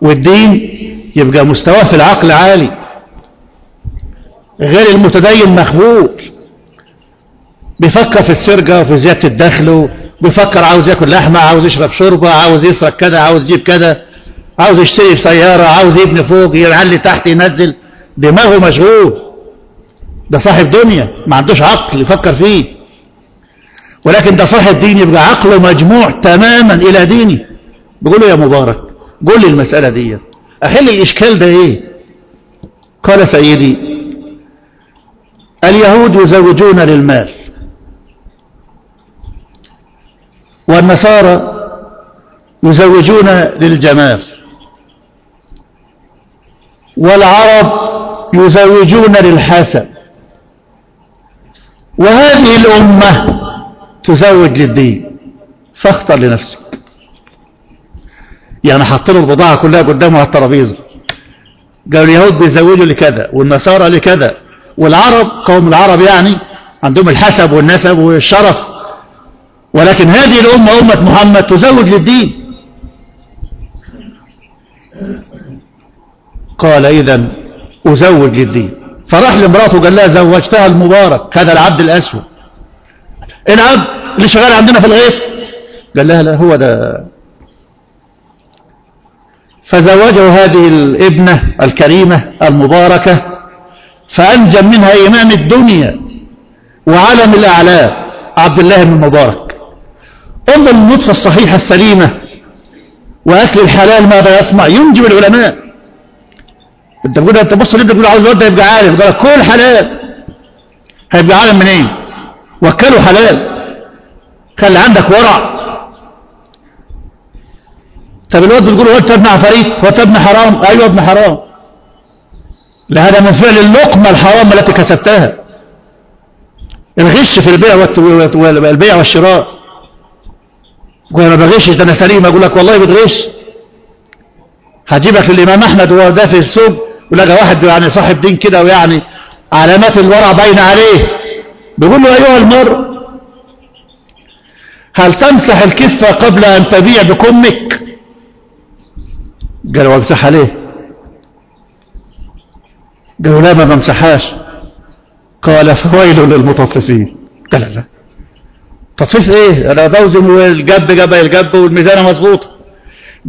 والدين يبقى مستواه في العقل عالي. غير المتدين مخبوط. بيفكر في السرقة وفي زيادة الدخل بيفكر عاوز ياكل لحمة عاوز يشرب شوربة عاوز يسرق كده عاوز يجيب كده عاوز يشتري سيارة عاوز يبني فوق يعلي تحت ينزل. دماغه مشغول. ده صاحب دنيا ما عندوش عقل يفكر فيه. ولكن ده صاحب دين يبقى عقله مجموع تماما إلى دينه. بيقول له يا مبارك قول لي المسألة دي أحل الإشكال ده إيه؟ قال سيدي اليهود يزوجون للمال. والنصارى يزوجون للجمال. والعرب يزوجون للحسن. وهذه الأمة تزوج للدين. فاختر لنفسك. يعني حط له البضاعة كلها قدامه على الترابيزة. قالوا اليهود بيزوجوا لكذا والنصارى لكذا. والعرب قوم العرب يعني عندهم الحسب والنسب والشرف. ولكن هذه الأمة أمة محمد تزوج للدين. قال إذا أزوج للدين فراح لمراته قال لها زوجتها المبارك هذا العبد الأسود. العبد اللي شغال عندنا في الغيث قال لها لا هو ده. فزوجه هذه الابنة الكريمة المباركة فأنجم منها إمام الدنيا وعلم الأعلام عبد الله بن المبارك. انظر النطفة الصحيحة السليمة وأكل الحلال ماذا يصنع. ينجب العلماء. انت بتقول انت بص لابنك تقول عاوز ده يبقى يقول لك كل حلال. هيبقى عالم منين وكله حلال. خلي عندك ورع. طب الواد بتقول هو انت ابن عفاريت هو انت ابن حرام. أيوه ابن حرام. لا هذا من فعل اللقمة الحرام التي كسبتها. الغش في البيع والبيع والشراء. يقول أنا بغش ده أنا سليم. أقول لك والله بتغش. هجيبك للإمام أحمد وهو ده في السوق. ولقى واحد يعني صاحب دين كده ويعني علامات الورع باينة عليه. بيقول له أيها المرء هل تمسح الكفه قبل أن تبيع بكمك؟ قال وامسحها ليه؟ قالوا لا ما بمسحهاش. قال فويل للمطففين قال لا. تطفيف إيه؟ أنا بوزن والجب جب الجب والميزانه مظبوطه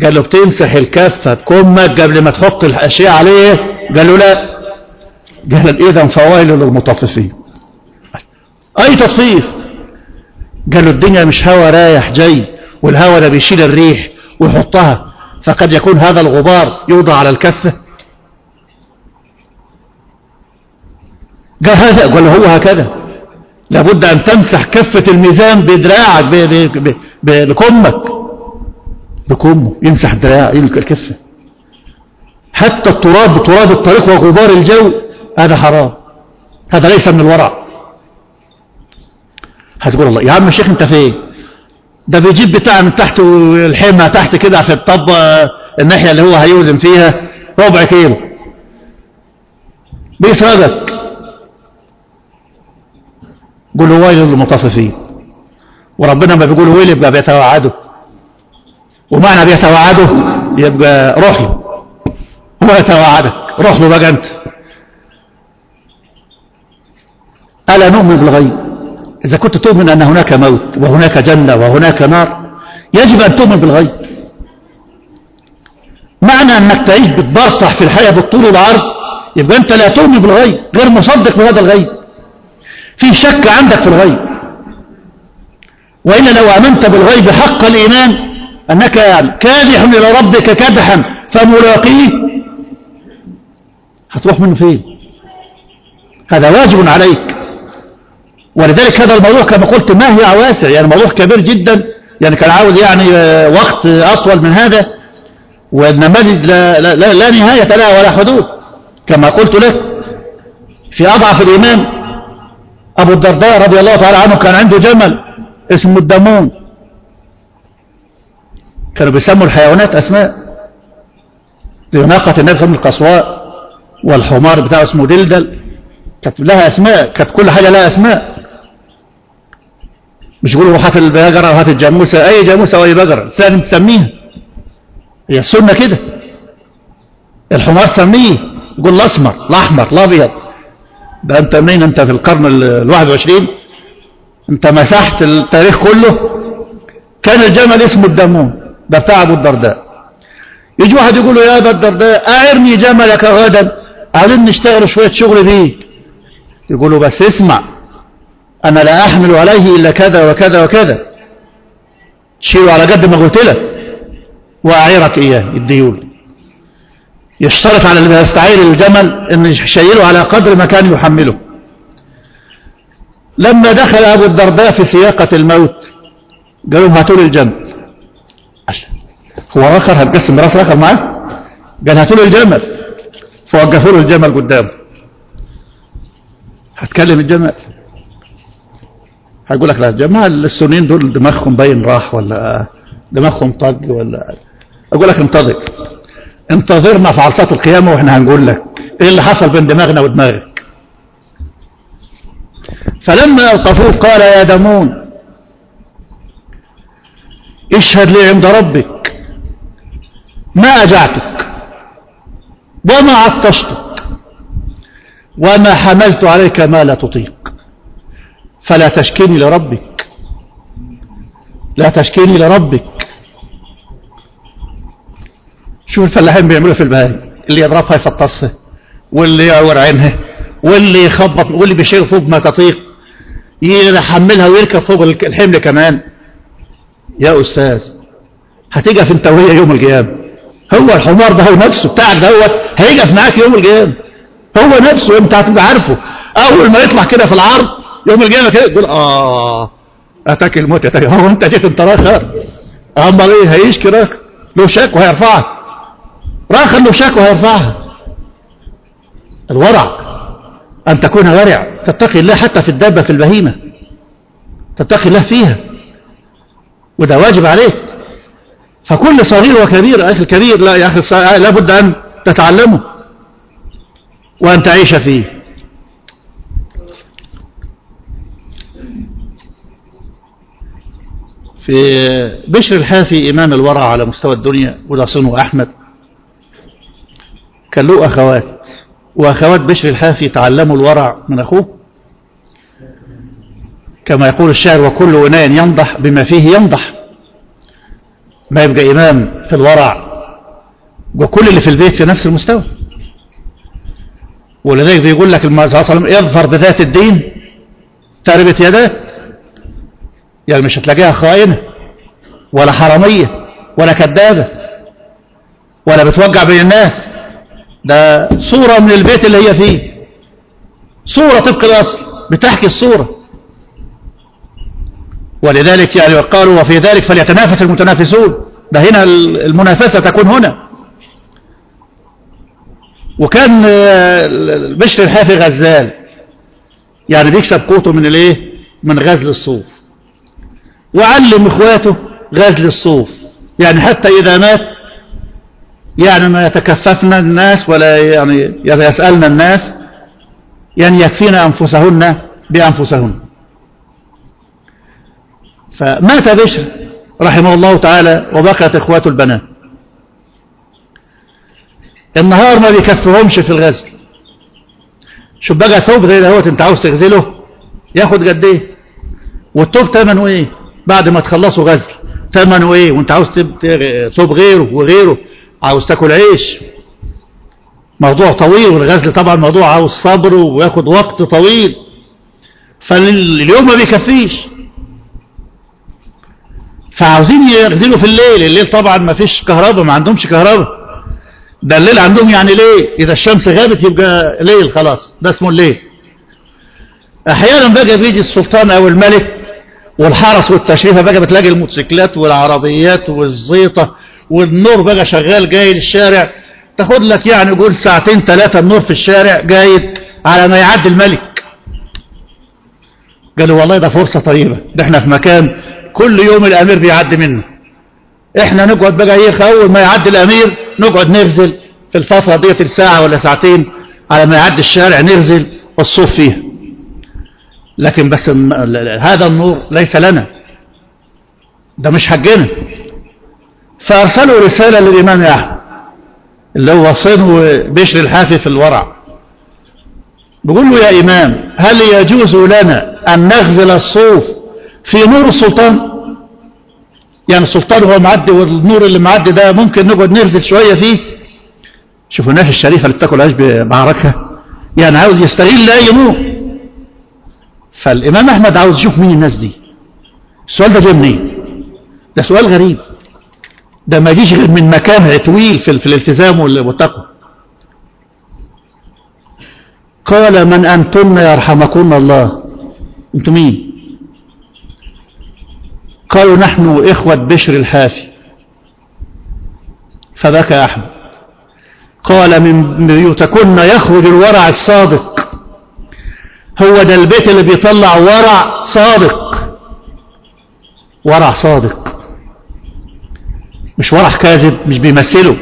قال له بتمسح الكفة بكمك قبل ما تحط الأشياء عليه؟ قال له لا. قال اذا فويل للمطففين أي تطفيف قال له الدنيا مش هوا رايح جاي والهوا ده بيشيل الريح ويحطها فقد يكون هذا الغبار يوضع على الكفة. قال هذا قال هو هكذا. لابد أن تمسح كفة الميزان بدراعك بكمك. بكمه يمسح دراع الكفة. حتى التراب تراب الطريق وغبار الجو هذا حرام. هذا ليس من الورع. هتقول الله. يا عم الشيخ انت فين؟ ده بيجيب بتاع من تحت الحمى تحت كده في الطب الناحية اللي هو هيوزن فيها. ربع كيلو. بيسردك قول له ويل للمطففين. وربنا ما بيقول ويل يبقى بيتوعده. ومعنى بيتوعده؟ يبقى روح له هو يتوعدك. روح له بقى أنت. ألا نؤمن بالغيب؟ إذا كنت تؤمن أن هناك موت وهناك جنة وهناك نار يجب أن تؤمن بالغيب. معنى أنك تعيش بتبرطح في الحياة بالطول والعرض يبقى أنت لا تؤمن بالغيب غير مصدق بهذا الغيب. في شك عندك في الغيب. وإلا لو أمنت بالغيب حق الإيمان أنك كادح إلى ربك كدحا فملاقيه. هتروح منه فين؟ هذا واجب عليك. ولذلك هذا الموضوع كما قلت ما هي واسع يعني موضوع كبير جدا. يعني كان عاوز يعني وقت أطول من هذا. والنماذج لا, لا, لا, لا نهاية لها ولا حدود. كما قلت لك في أضعف الإيمان أبو الدرداء رضي الله تعالى عنه كان عنده جمل اسمه الدمون. كانوا بيسموا الحيوانات أسماء زي ناقة النبي صلى القصواء والحمار بتاعه اسمه دلدل. كانت لها أسماء كانت كل حاجة لها أسماء. مش يقولوا هات البقرة وهات الجاموسة أي جاموسة وأي بقرة لازم تسميها هي السنة كده. الحمار سميه يقول الأسمر الأحمر الأبيض. ده أنت منين؟ أنت في القرن الواحد وعشرين. أنت مسحت التاريخ كله. كان الجمل اسمه الدمون. ده بتاع ابو الدرداء. يجي واحد يقول له يا أبا الدرداء أعرني جملك غدا. عايزين نشتغل شوية شغل بيه يقول له بس اسمع. أنا لا أحمل عليه إلا كذا وكذا وكذا. تشيله على قد ما قلت لك وأعيرك إياه يديهولي. يشترط على اللي يستعير الجمل إن يشيله على قدر ما كان يحمله. لما دخل أبو الدرداء في سياقة الموت قالوا هاتوا لي الجمل هو آخر هتقسم راس آخر معاه؟ قال هاتوا لي الجمل. فوقفوا له الجمل قدامه هتكلم الجمل. هيقول لك لا الجماعه السنين دول دماغهم باين راح ولا دماغهم طج ولا؟ أقول لك انتظر. انتظرنا في عرصات القيامة وإحنا هنقول لك إيه اللي حصل بين دماغنا ودماغك. فلما أوقفوه قال يا دمون اشهد لي عند ربك. ما أجعتك. وما عطشتك. وما حملت عليك ما لا تطيق. فلا تشكيني لربك. لا تشكيني لربك. شوف الفلاحين بيعملوا في البهايم. اللي يضربها يفطسها. واللي يعور عينها. واللي يخبط. واللي بيشيل فوق ما تطيق. يحملها ويركب فوق الحمل كمان. يا أستاذ هتقف انت وهي يوم القيامة. هو الحمار ده هو نفسه بتاعك ده هو هيقف معاك يوم القيامة. هو نفسه انت هتبقى عارفه. أول ما يطلع كده في العرض يوم القيامة كده تقول آه أتاك الموت يا تاك هو أنت جيت أنت راخر امال إيه هيشكي راخر له شك وهيرفعها راخر له شك وهيرفعها الورع أن تكون ورع. تتقي الله حتى في الدابة في البهيمة. تتقي الله فيها. وده واجب عليك. فكل صغير وكبير أخي الكبير لا يا أخي لابد أن تتعلمه وأن تعيش فيه. في بشر الحافي إمام الورع على مستوى الدنيا وده صنو أحمد. كان له أخوات وأخوات بشر الحافي تعلموا الورع من أخوه. كما يقول الشاعر وكل وناء ينضح بما فيه ينضح. ما يبقى إمام في الورع وكل اللي في البيت في نفس المستوى. ولذلك بيقول لك المرأة صلى الله عليه وسلم يظفر بذات الدين تربت يداه يعني مش هتلاقيها خائنة ولا حرامية ولا كذابة ولا بتوجع بين الناس. ده صورة من البيت اللي هي فيه. صورة طبق الأصل بتحكي الصورة. ولذلك يعني قالوا وفي ذلك فليتنافس المتنافسون. ده هنا المنافسة تكون هنا. وكان بشر الحافي غزال. يعني بيكسب قوته من الايه؟ من غزل الصوف. وعلم اخواته غزل الصوف. يعني حتى إذا مات يعني ما يتكففنا الناس ولا يعني يسألنا الناس يعني يكفينا أنفسهن بأنفسهن. فمات بشر رحمه الله تعالى وبقيت إخواته البنات. النهار ما بيكفهمش في الغزل شو بقى ثوب زي دهوت أنت عاوز تغزله ياخد قد إيه؟ والثوب ثمنه إيه؟ بعد ما تخلصوا غزل ثمنه إيه؟ وأنت عاوز ثوب غيره وغيره. عاوز تاكل عيش. موضوع طويل والغزل طبعا موضوع عاوز صبر وياخد وقت طويل. فاليوم ما بيكفيش. فعاوزين يغزلوا في الليل. الليل طبعا ما فيش كهرباء ما عندهمش كهرباء. ده الليل عندهم يعني ليل إذا الشمس غابت يبقى ليل خلاص. ده اسمه الليل. أحيانا بقى بيجي السلطان أو الملك والحرس والتشريفة بقى بتلاقي الموتوسيكلات والعربيات والزيطة والنور بقى شغال جاي للشارع. تاخد لك يعني قول ساعتين ثلاثة النور في الشارع جاي على ما يعدي الملك. قالوا والله ده فرصة طيبة. ده إحنا في مكان كل يوم الأمير بيعدي منه. إحنا نقعد بقى إيه أول ما يعدي الأمير نقعد نرزل في الفترة ديت الساعة ولا ساعتين على ما يعدي الشارع نرزل والصوف فيها لكن بس هذا النور ليس لنا. ده مش حقنا. فأرسلوا رسالة للإمام أحمد اللي هو صنو بشر الحافي في الورع. بيقول له يا إمام هل يجوز لنا أن نغزل الصوف في نور السلطان. يعني السلطان هو معدي والنور اللي معدي ده ممكن نقعد نغزل شوية فيه. شوفوا الناس الشريفة اللي بتاكل عيش بمعركة. يعني عاوز يستغل أي نور. فالإمام أحمد عاوز يشوف مين الناس دي. السؤال ده جاي منين؟ ده سؤال غريب. ده ما يجيش غير من مكان طويل في, في الالتزام والتقوى. قال من أنتن يرحمكن الله. أنتم مين؟ قالوا نحن إخوة بشر الحافي. فبكى أحمد. قال من بيوتكن يخرج الورع الصادق. هو ده البيت اللي بيطلع ورع صادق. ورع صادق. مش ورع كاذب مش بيمثله.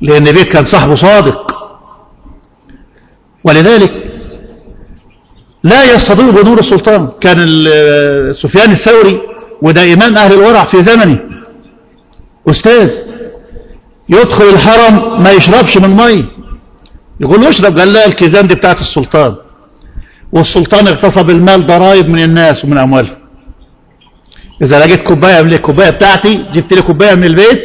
لأن بيت كان صاحبه صادق. ولذلك لا يستضيء بنور السلطان. كان سفيان الثوري وده إمام أهل الورع في زمنه. أستاذ يدخل الحرم ما يشربش من مية يقول له اشرب قال لا الكيزان دي بتاعت السلطان. والسلطان اغتصب المال ضرائب من الناس ومن أموالهم. إذا لقيت كوباية من الكوباية بتاعتي جبت لي كوباية من البيت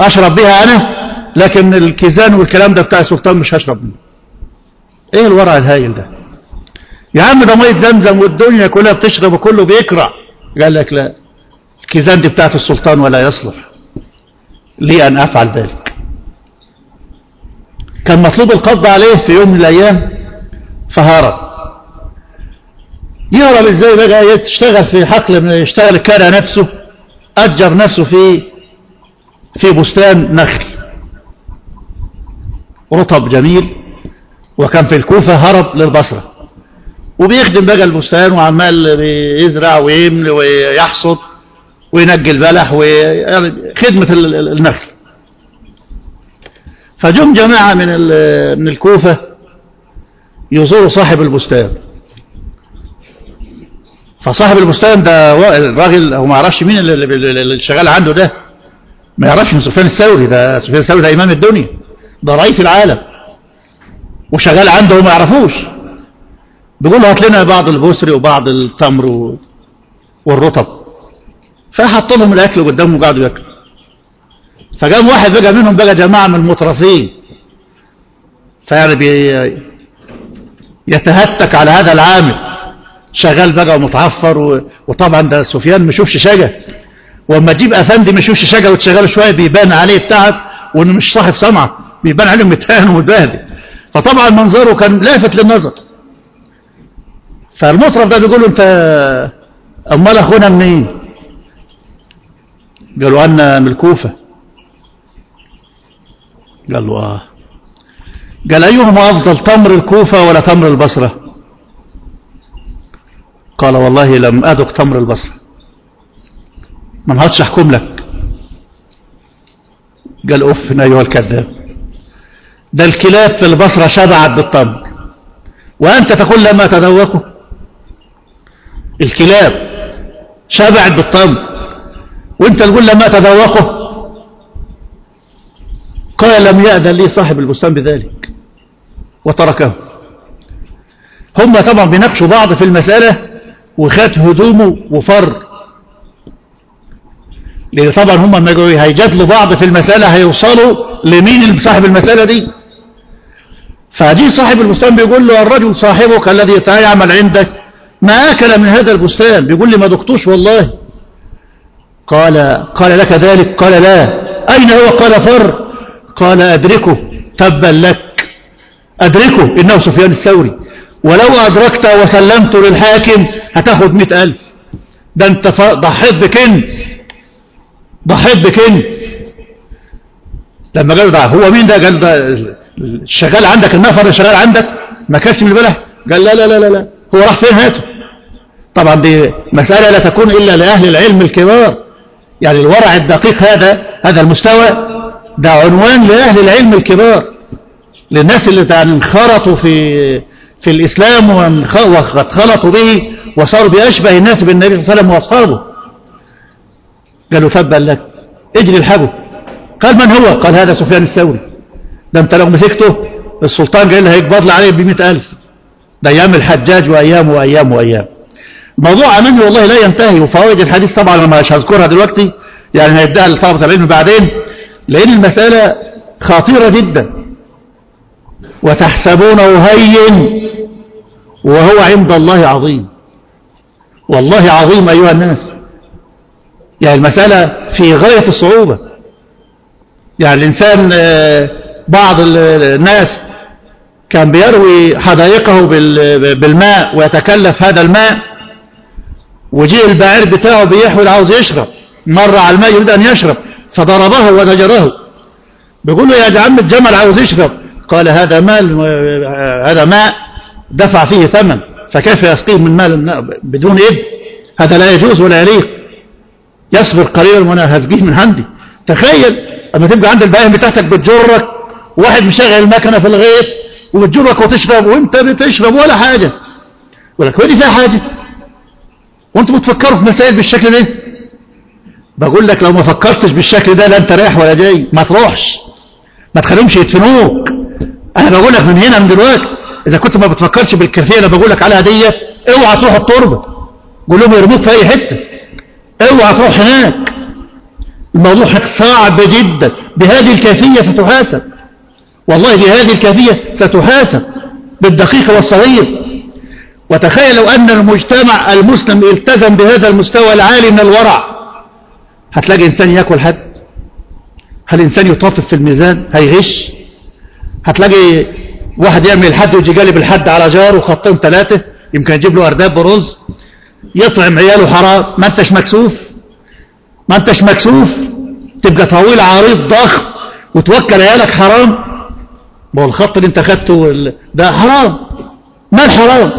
أشرب بيها أنا لكن الكيزان والكلام ده بتاع السلطان مش هشرب منه. إيه الورع الهايل ده؟ يا عم ده مية زمزم والدنيا كلها بتشرب وكله بيكرع قال لك لا الكيزان دي بتاعت السلطان ولا يصلح. لي أن أفعل ذلك؟ كان مطلوب القبض عليه في يوم من الأيام فهرب يهرب إزاي بقى؟ يشتغل في حقل يشتغل الكارع نفسه أجر نفسه في في بستان نخل. رطب جميل وكان في الكوفة هرب للبصرة. وبيخدم بقى البستان وعمال بيزرع ويملي ويحصد وينجي البلح وخدمة النخل فجم جماعة من من الكوفة يزوروا صاحب البستان. فصاحب البستان ده الراجل هو ما يعرفش مين اللي, اللي شغال عنده ده. ما يعرفش من سفيان الثوري ده سفيان الثوري ده إمام الدنيا ده رئيس العالم. وشغال عنده وما يعرفوش. بيقول هات لنا بعض البسري وبعض التمر والرطب. فحط لهم الأكل قدامهم وقعدوا ياكلوا. فقام واحد بقى منهم بقى جماعة من المترفين. فيعني يتهتك على هذا العامل. شغال بقى ومتعفر. وطبعا ده سفيان ما يشوفش شجا وأما تجيب أفندي ما يشوفش شجا وتشغله شوية بيبان عليه التعب وإنه مش صاحب سمعة. بيبان عليه متهان ومتبهدل. فطبعا منظره كان لافت للنظر. فالمطرف ده بيقول له انت امال اخونا منين قالوا أنا من الكوفة. قال له آه. قال ايهما أفضل تمر الكوفة ولا تمر البصرة؟ قال والله لم أذق تمر البصرة. ما نهضش أحكم لك. قال أف أيها الكذاب. ده الكلاب في البصرة شبعت بالتمر وأنت تقول لما تذوقه. الكلاب شبعت بالتمر وأنت تقول لما تذوقه؟ قال لم يأذن لي صاحب البستان بذلك. وتركه. هم طبعا بيناقشوا بعض في المسألة وخد هدومه وفر. لأن طبعا هم لما هيجادلوا بعض في المسألة هيوصلوا لمين صاحب المسألة دي؟ فجي صاحب البستان بيقول له الرجل صاحبك الذي يعمل عندك ما أكل من هذا البستان؟ بيقول لي ما دقتوش والله. قال قال لك ذلك؟ قال لا. أين هو؟ قال فر. قال أدركه. تبا لك. أدركه. إنه سفيان الثوري. ولو أدركت وسلمت للحاكم هتاخد مئة ألف. ده أنت ضحيت بكنز ضحيت بكنز لما قالوا ده هو مين ده؟ قال ده شغال عندك؟ النفر اللي شغال عندك؟ من البلح قال لا لا لا لا. هو راح فين؟ هاته. طبعا دي مسألة لا تكون إلا لأهل العلم الكبار. يعني الورع الدقيق هذا هذا المستوى ده عنوان لأهل العلم الكبار. للناس اللي انخرطوا في في الإسلام وقد خلطوا به وصاروا بأشبه الناس بالنبي صلى الله عليه وسلم وأصحابه. قالوا تبا لك اجري الحبه قال من هو؟ قال هذا سفيان الثوري. ده انت لو مسكته السلطان قال هيقبض لي عليه بمئة ألف. ده أيام الحجاج وأيام وأيام وأيام. الموضوع أمامي والله لا ينتهي. وفوائد الحديث طبعا أنا مش هذكرها دلوقتي يعني هيبدأها لطلبة العلم بعدين لأن المسألة خطيرة جدا. وتحسبونه هين وهو عند الله عظيم. والله عظيم أيها الناس. يعني المسألة في غاية الصعوبة. يعني الإنسان بعض الناس كان بيروي حدائقه بالماء ويتكلف هذا الماء وجيء البعير بتاعه بيحول عاوز يشرب. مر على الماء يريد أن يشرب فضربه وزجره. بيقول له يا عم الجمل عاوز يشرب. قال هذا مال هذا ماء دفع فيه ثمن فكيف يسقيه من مال بدون يد هذا لا يجوز ولا يليق. يصبر قليلا وأنا هسقيه من عندي. تخيل أما تبقى عند البهائم بتاعتك بتجرك واحد مشغل المكنة في الغيط وبتجرك وتشرب وانت بتشرب ولا حاجة. يقول لك ودي فيها حاجة؟ وانتوا بتفكروا في مسائل بالشكل ده؟ بقول لك لو ما فكرتش بالشكل ده لا انت رايح ولا جاي ما تروحش. ما تخليهمش يدفنوك. أنا بقول لك من هنا من دلوقتي إذا كنت ما بتفكرش بالكيفية اللي بقول لك عليها ديت اوعى تروح التربة. قول لهم يرموك في أي حتة. اوعى تروح هناك. الموضوع صعب جدا. بهذه الكيفية ستحاسب. والله بهذه الكيفية ستحاسب. بالدقيق والصغير. وتخيل لو أن المجتمع المسلم التزم بهذا المستوى العالي من الورع هتلاقي إنسان يأكل حد هل إنسان يطفف في الميزان هيغش؟ هتلاقي واحد يعمل الحد ويجي جالب الحد على جاره خطين ثلاثة يمكن يجيب له أرداب برز يطعم عياله حرام ما أنتش مكسوف؟ ما أنتش مكسوف؟ تبقى طويل عريض ضخم وتوكل عيالك حرام؟ ما هو الخط اللي أنت خدته ده حرام. ما الحرام؟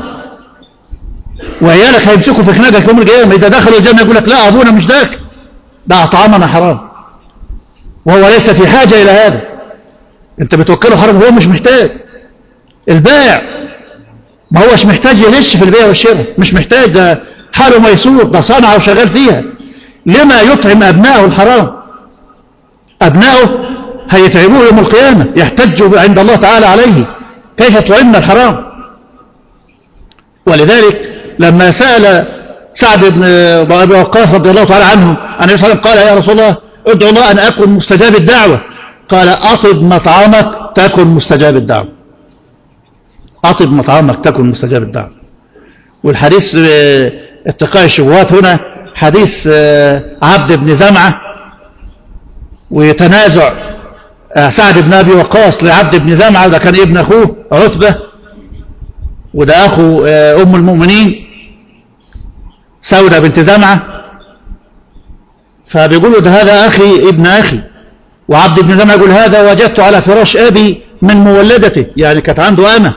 وعيالك هيمسكوا في خناقك يوم القيامة إذا دخلوا الجنة يقول لك لا أبونا مش داك ده أطعمنا حرام. وهو ليس في حاجة إلى هذا. أنت بتوكله حرام وهو مش محتاج. البائع ما هوش محتاج يغش في البيع والشراء. مش محتاج ده حاله ميسور ده صنعه وشغال فيها. لما يطعم أبنائه الحرام؟ أبنائه هيتعبوه يوم القيامة يحتج عند الله تعالى عليه. كيف طعمنا الحرام؟ ولذلك لما سأل سعد بن أبي وقاص رضي الله تعالى عنه النبي صلى الله عليه وسلم قال يا رسول الله ادعو الله أن أكون مستجاب الدعوة. قال أطب مطعمك تكن مستجاب الدعوة. أطب مطعمك تكن مستجاب الدعوة. والحديث اتقاء الشبهات هنا حديث عبد بن زمعة وتنازع سعد بن أبي وقاص لعبد بن زمعة ده كان ابن أخوه عتبة وده أخو أم المؤمنين سودة بنت زمعة. فبيقولوا ده هذا أخي ابن أخي. وعبد بن زمعة يقول هذا وجدت على فراش أبي من مولدته. يعني كانت عنده أمة.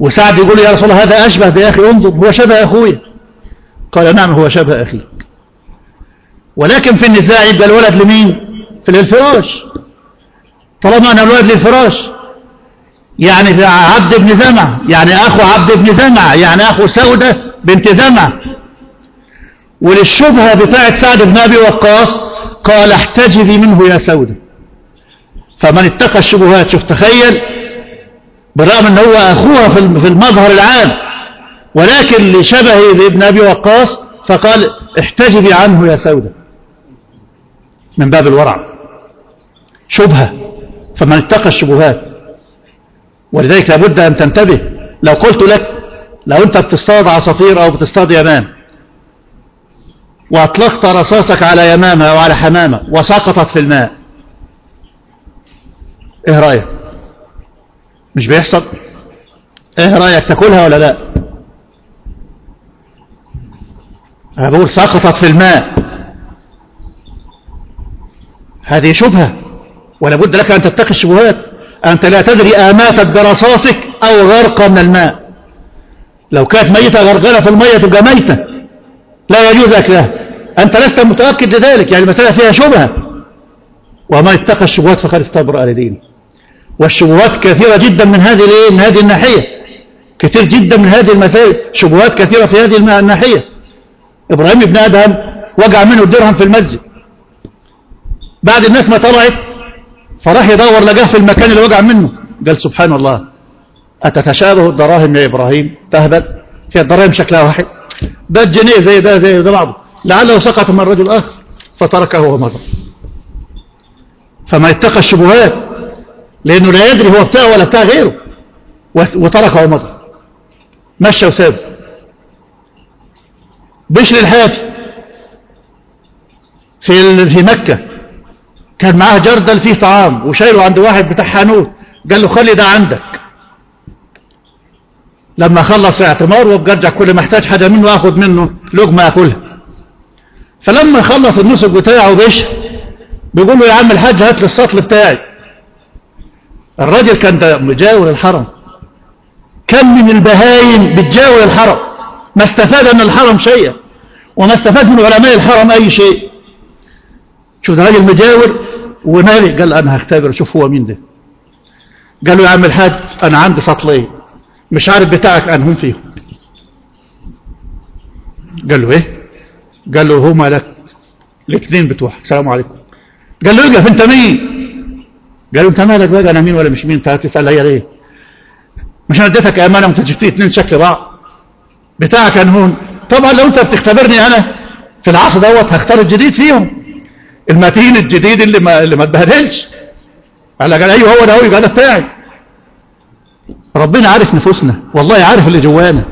وسعد يقول يا رسول الله هذا أشبه بأخي انظر هو شبه أخوي قال نعم هو شبه أخيك. ولكن في النساء يبقى الولد لمين؟ في الفراش. طالما أنا الولد للفراش يعني عبد بن زمع يعني أخو عبد بن زمع يعني أخو سودة بنت زمع. وللشبهة بتاعة سعد بن أبي وقاص قال احتجبي منه يا سودة. فمن اتقى الشبهات شوف تخيل بالرغم إن هو أخوها في المظهر العام ولكن لشبهه بابن أبي وقاص فقال احتجبي عنه يا سودة. من باب الورع. شبهة. فمن اتقى الشبهات. ولذلك لابد أن تنتبه لو قلت لك لو انت بتصطاد عصافير أو بتصطاد يمام واطلقت رصاصك على يمامة أو على حمامة وسقطت في الماء إيه رأيك؟ مش بيحصل؟ إيه رأيك تاكلها ولا لا؟ أنا بقول سقطت في الماء. هذه شبهة ولا بد لك أن تتقي الشبهات أنت لا تدري اماتت برصاصك أو غرق من الماء. لو كانت ميتة غرقانة في المية تبقى ميتة. لا يجوز أكلها. أنت لست متأكد لذلك يعني المسألة فيها شبهة. وما اتقى الشبهات فقد استبرأ لدينه. والشبهات كثيرة جدا من هذه الإيه؟ من هذه الناحية. كثير جدا من هذه المسائل. شبهات كثيرة في هذه الناحية. إبراهيم ابن أدهم وقع منه الدرهم في المسجد. بعد الناس ما طلعت فراح يدور لقاه في المكان اللي وقع منه. قال سبحان الله. أتتشابه الدراهم يا إبراهيم؟ تهبل. في الدراهم شكلها واحد. ده الجنيه زي ده زي ده بعضه. لعله سقط من رجل آخر فتركه ومضى. فما اتقى الشبهات لأنه لا يدري هو بتاعه ولا بتاع غيره وتركه ومضى. مشى وسابه بشر الحافي في في مكة. كان معاه جردل فيه طعام وشايله عند واحد بتاع حانوت. قال له خلي ده عندك. لما خلص اعتمار وبرجع كل ما احتاج حاجة منه اخد منه لقمة أكلها. فلما خلص النسك بتاعه بشر بيقول له يا عم الحاج هات لي السطل بتاعي. الراجل كان مجاور الحرم. كم من البهايم بتجاور الحرم. ما استفاد من الحرم شيئا وما استفاد من علماء الحرم أي شيء. شوف ده راجل مجاور ونالي قال أنا هختبر أشوف هو مين ده. قال له يا عم الحاج أنا عندي سطلين. مش عارف بتاعك أنهم فيهم. قال له إيه؟ قال له هما لك الاثنين بتوعك السلام عليكم. قال له اقف أنت مين؟ قال له أنت مالك بقى؟ أنا مين ولا مش مين؟ انت هتسال هي ليه؟ مش أنا اديتك أمانة وأنت جبت لي اثنين شكل بعض. بتاعك انهون طبعا لو أنت بتختبرني أنا في العصر دوت هختار الجديد فيهم. المتين الجديد اللي ما اللي ما اتبهدلش. قال أيوه هو ده هو يبقى ده بتاعي. ربنا عارف نفوسنا والله عارف اللي جوانا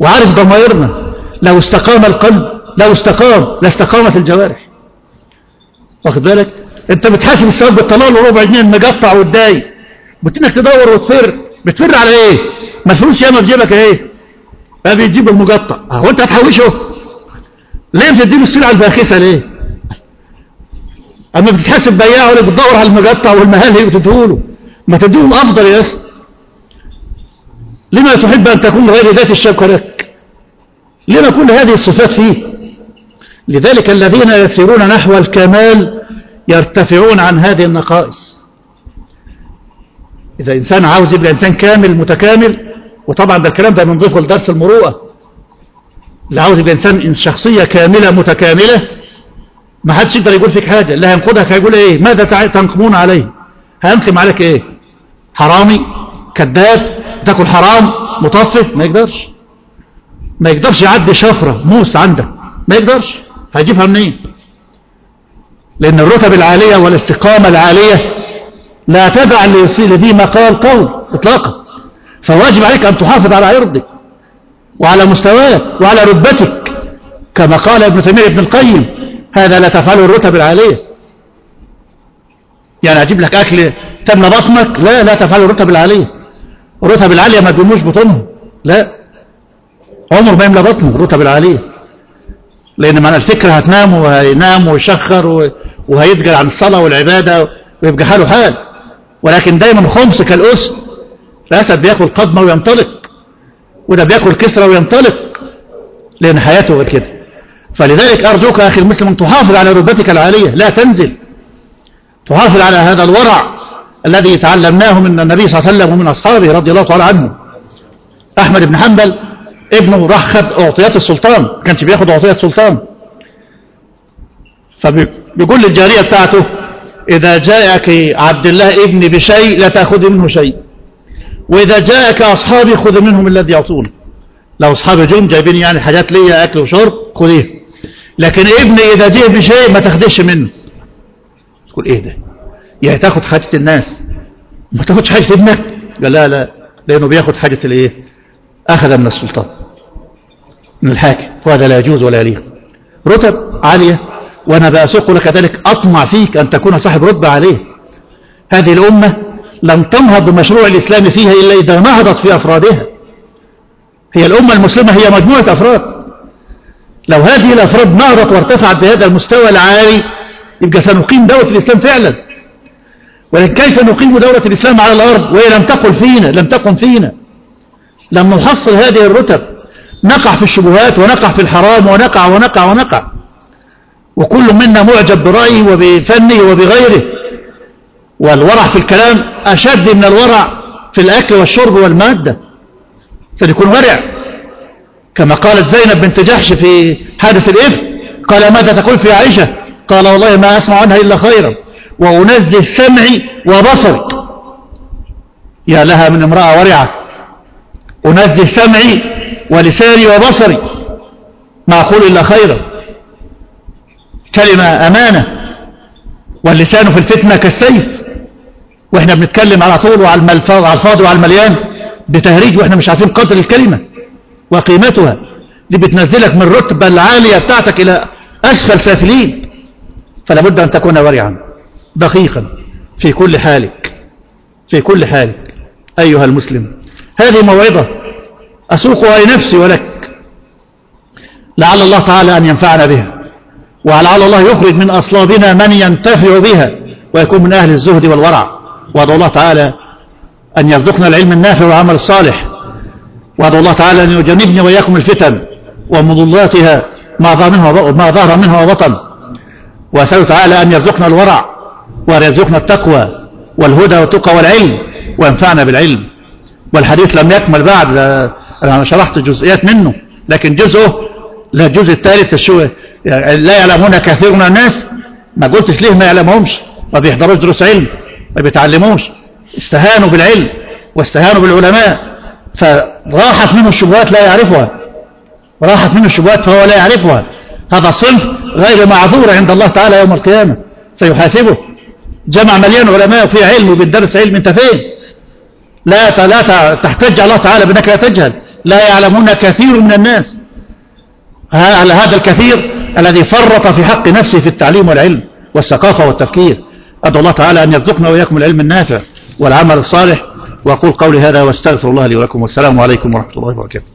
وعارف ضمائرنا لو استقام القلب لو استقام لاستقامت الجوارح. واخد بالك؟ انت بتحاسب الثواب بالطلال وربع جنيه مقطع وتضايق بتنك تدور وتفر. بتفر على إيه؟ ما الفلوس ياما في جيبك إيه ما بتجيب المقطع هو انت هتحوشه. ليه بتديله السلعة الباخسه ليه؟ اما بتتحاسب بياع ولا بتدور على المقطع والمهال وتديهوله ما تديله الافضل يا أخي لما تحب أن تكون غير ذات الشوكه لك لما كل هذه الصفات فيك لذلك الذين يسيرون نحو الكمال يرتفعون عن هذه النقائص. إذا إنسان عاوز يبقى إنسان كامل متكامل وطبعا ده الكلام ده بنضيفه لدرس المروءة. اللي عاوز يبقى إنسان شخصية كاملة متكاملة ما حدش يقدر يقول فيك حاجة. اللي هينقضك هيقول إيه؟ ماذا تنقمون عليه؟ هينقم عليك إيه؟ حرامي كذاب تاكل حرام مطفف ما يقدرش. ما يقدرش يعدي شفرة موس عندك ما يقدرش. هيجيبها منين؟ لأن الرتب العالية والاستقامة العالية لا تدع ليصير ذي مقال قول اطلاقا. فواجب عليك أن تحافظ على عرضك وعلى مستواك وعلى رتبتك. كما قال ابن تيمية ابن القيم هذا لا تفعله الرتب العالية. يعني أجيب لك أكل تمنى بطنك؟ لا لا تفعله الرتب العالية. الرتب العالية ما بيموش بطنهم لا. عمر ما يملى بطنه الرتب العالية. لأن معنى الفكرة هتنام وهينام ويشخر وهيتجل عن الصلاة والعبادة ويبقى حاله حال. ولكن دايما خمس كالأسد الأسد بياكل قضمة وينطلق. وده بياكل كسرة وينطلق. لأن حياته غير كده. فلذلك أرجوك أخي المسلم أن تحافظ على رتبتك العالية. لا تنزل. تحافظ على هذا الورع. الذي تعلمناه من النبي صلى الله عليه وسلم ومن أصحابه رضي الله تعالى عنه. أحمد بن حنبل ابنه راح خد أعطيات السلطان ما كانش بياخد أعطيات سلطان فبيقول للجارية بتاعته إذا جاءك عبد الله ابني بشيء لا تأخذ منه شيء. وإذا جاءك أصحابي خذ منهم الذي يعطون. لو أصحابي جم جايبين يعني حاجات ليا أكل وشرب خذيه. لكن ابني إذا جاء بشيء ما تاخدش منه. تقول إيه ده؟ يعني تاخد حاجة الناس. ما تاخدش حاجة ابنك. قال لا لا. لأنه بياخد حاجة الإيه؟ أخذ من السلطان. من الحاكم. وهذا لا يجوز ولا يليق. رتب عالية وأنا بأسوق لك ذلك أطمع فيك أن تكون صاحب رتبة عليه. هذه الأمة لن تنهض بمشروع الإسلام فيها إلا إذا نهضت في أفرادها. هي الأمة المسلمة هي مجموعة أفراد. لو هذه الأفراد نهضت وارتفعت بهذا المستوى العالي يبقى سنقيم دولة الإسلام فعلا. ولكن كيف نقيم دولة الإسلام على الأرض وهي لم تقل فينا لم تقم فينا. لم نحصل هذه الرتب نقع في الشبهات ونقع في الحرام ونقع ونقع ونقع. وكل منا معجب برأيه وبفنه وبغيره. والورع في الكلام أشد من الورع في الأكل والشرب والمادة. فليكون ورع كما قالت زينب بنت جحش في حادث الإفك قال ماذا تقول في عائشة؟ قال والله ما أسمع عنها إلا خيرا. وأنزه سمعي وبصري. يا لها من امرأة ورعة. أنزه سمعي ولساني وبصري. ما أقول إلا خيرا. كلمة أمانة. واللسان في الفتنة كالسيف. وإحنا بنتكلم على طول وعلى الفاضي وعلى المليان بتهريج وإحنا مش عارفين قدر الكلمة وقيمتها. دي بتنزلك من الرتبة العالية بتاعتك إلى أسفل سافلين. فلا بد أن تكون ورعا. دقيقا. في كل حالك. في كل حالك. أيها المسلم. هذه موعظة. أسوقها لنفسي ولك. لعل الله تعالى أن ينفعنا بها. ولعل الله يخرج من أصلابنا من ينتفع بها. ويكون من أهل الزهد والورع. وأدعو الله تعالى أن يرزقنا العلم النافع والعمل الصالح. وأدعو الله تعالى أن يجنبني وإياكم الفتن ومضلاتها ما ظهر منها وبطن. وأسأله تعالى أن يرزقنا الورع. ويرزقنا التقوى والهدى والتقى والعلم وينفعنا بالعلم. والحديث لم يكمل بعد أنا شرحت جزئيات منه لكن جزءه الجزء الثالث الشو لا يعلمون كثير من الناس ما قلتش ليه ما يعلمهمش؟ ما بيحضروش دروس علم ما بيتعلموش. استهانوا بالعلم واستهانوا بالعلماء فراحت منه الشبهات لا يعرفها. راحت منه الشبهات فهو لا يعرفها. هذا صنف غير معذور عند الله تعالى يوم القيامة سيحاسبه. جمع مليان علماء وفيه علم وبالدرس علم انت فين؟ لا لا تحتج الله تعالى بأنك لا تجهل. لا يعلمون كثير من الناس. هذا الكثير الذي فرط في حق نفسه في التعليم والعلم والثقافة والتفكير. أدعو الله تعالى أن يرزقنا وإياكم العلم النافع والعمل الصالح. وأقول قولي هذا واستغفر الله لي ولكم. والسلام عليكم ورحمة الله وبركاته.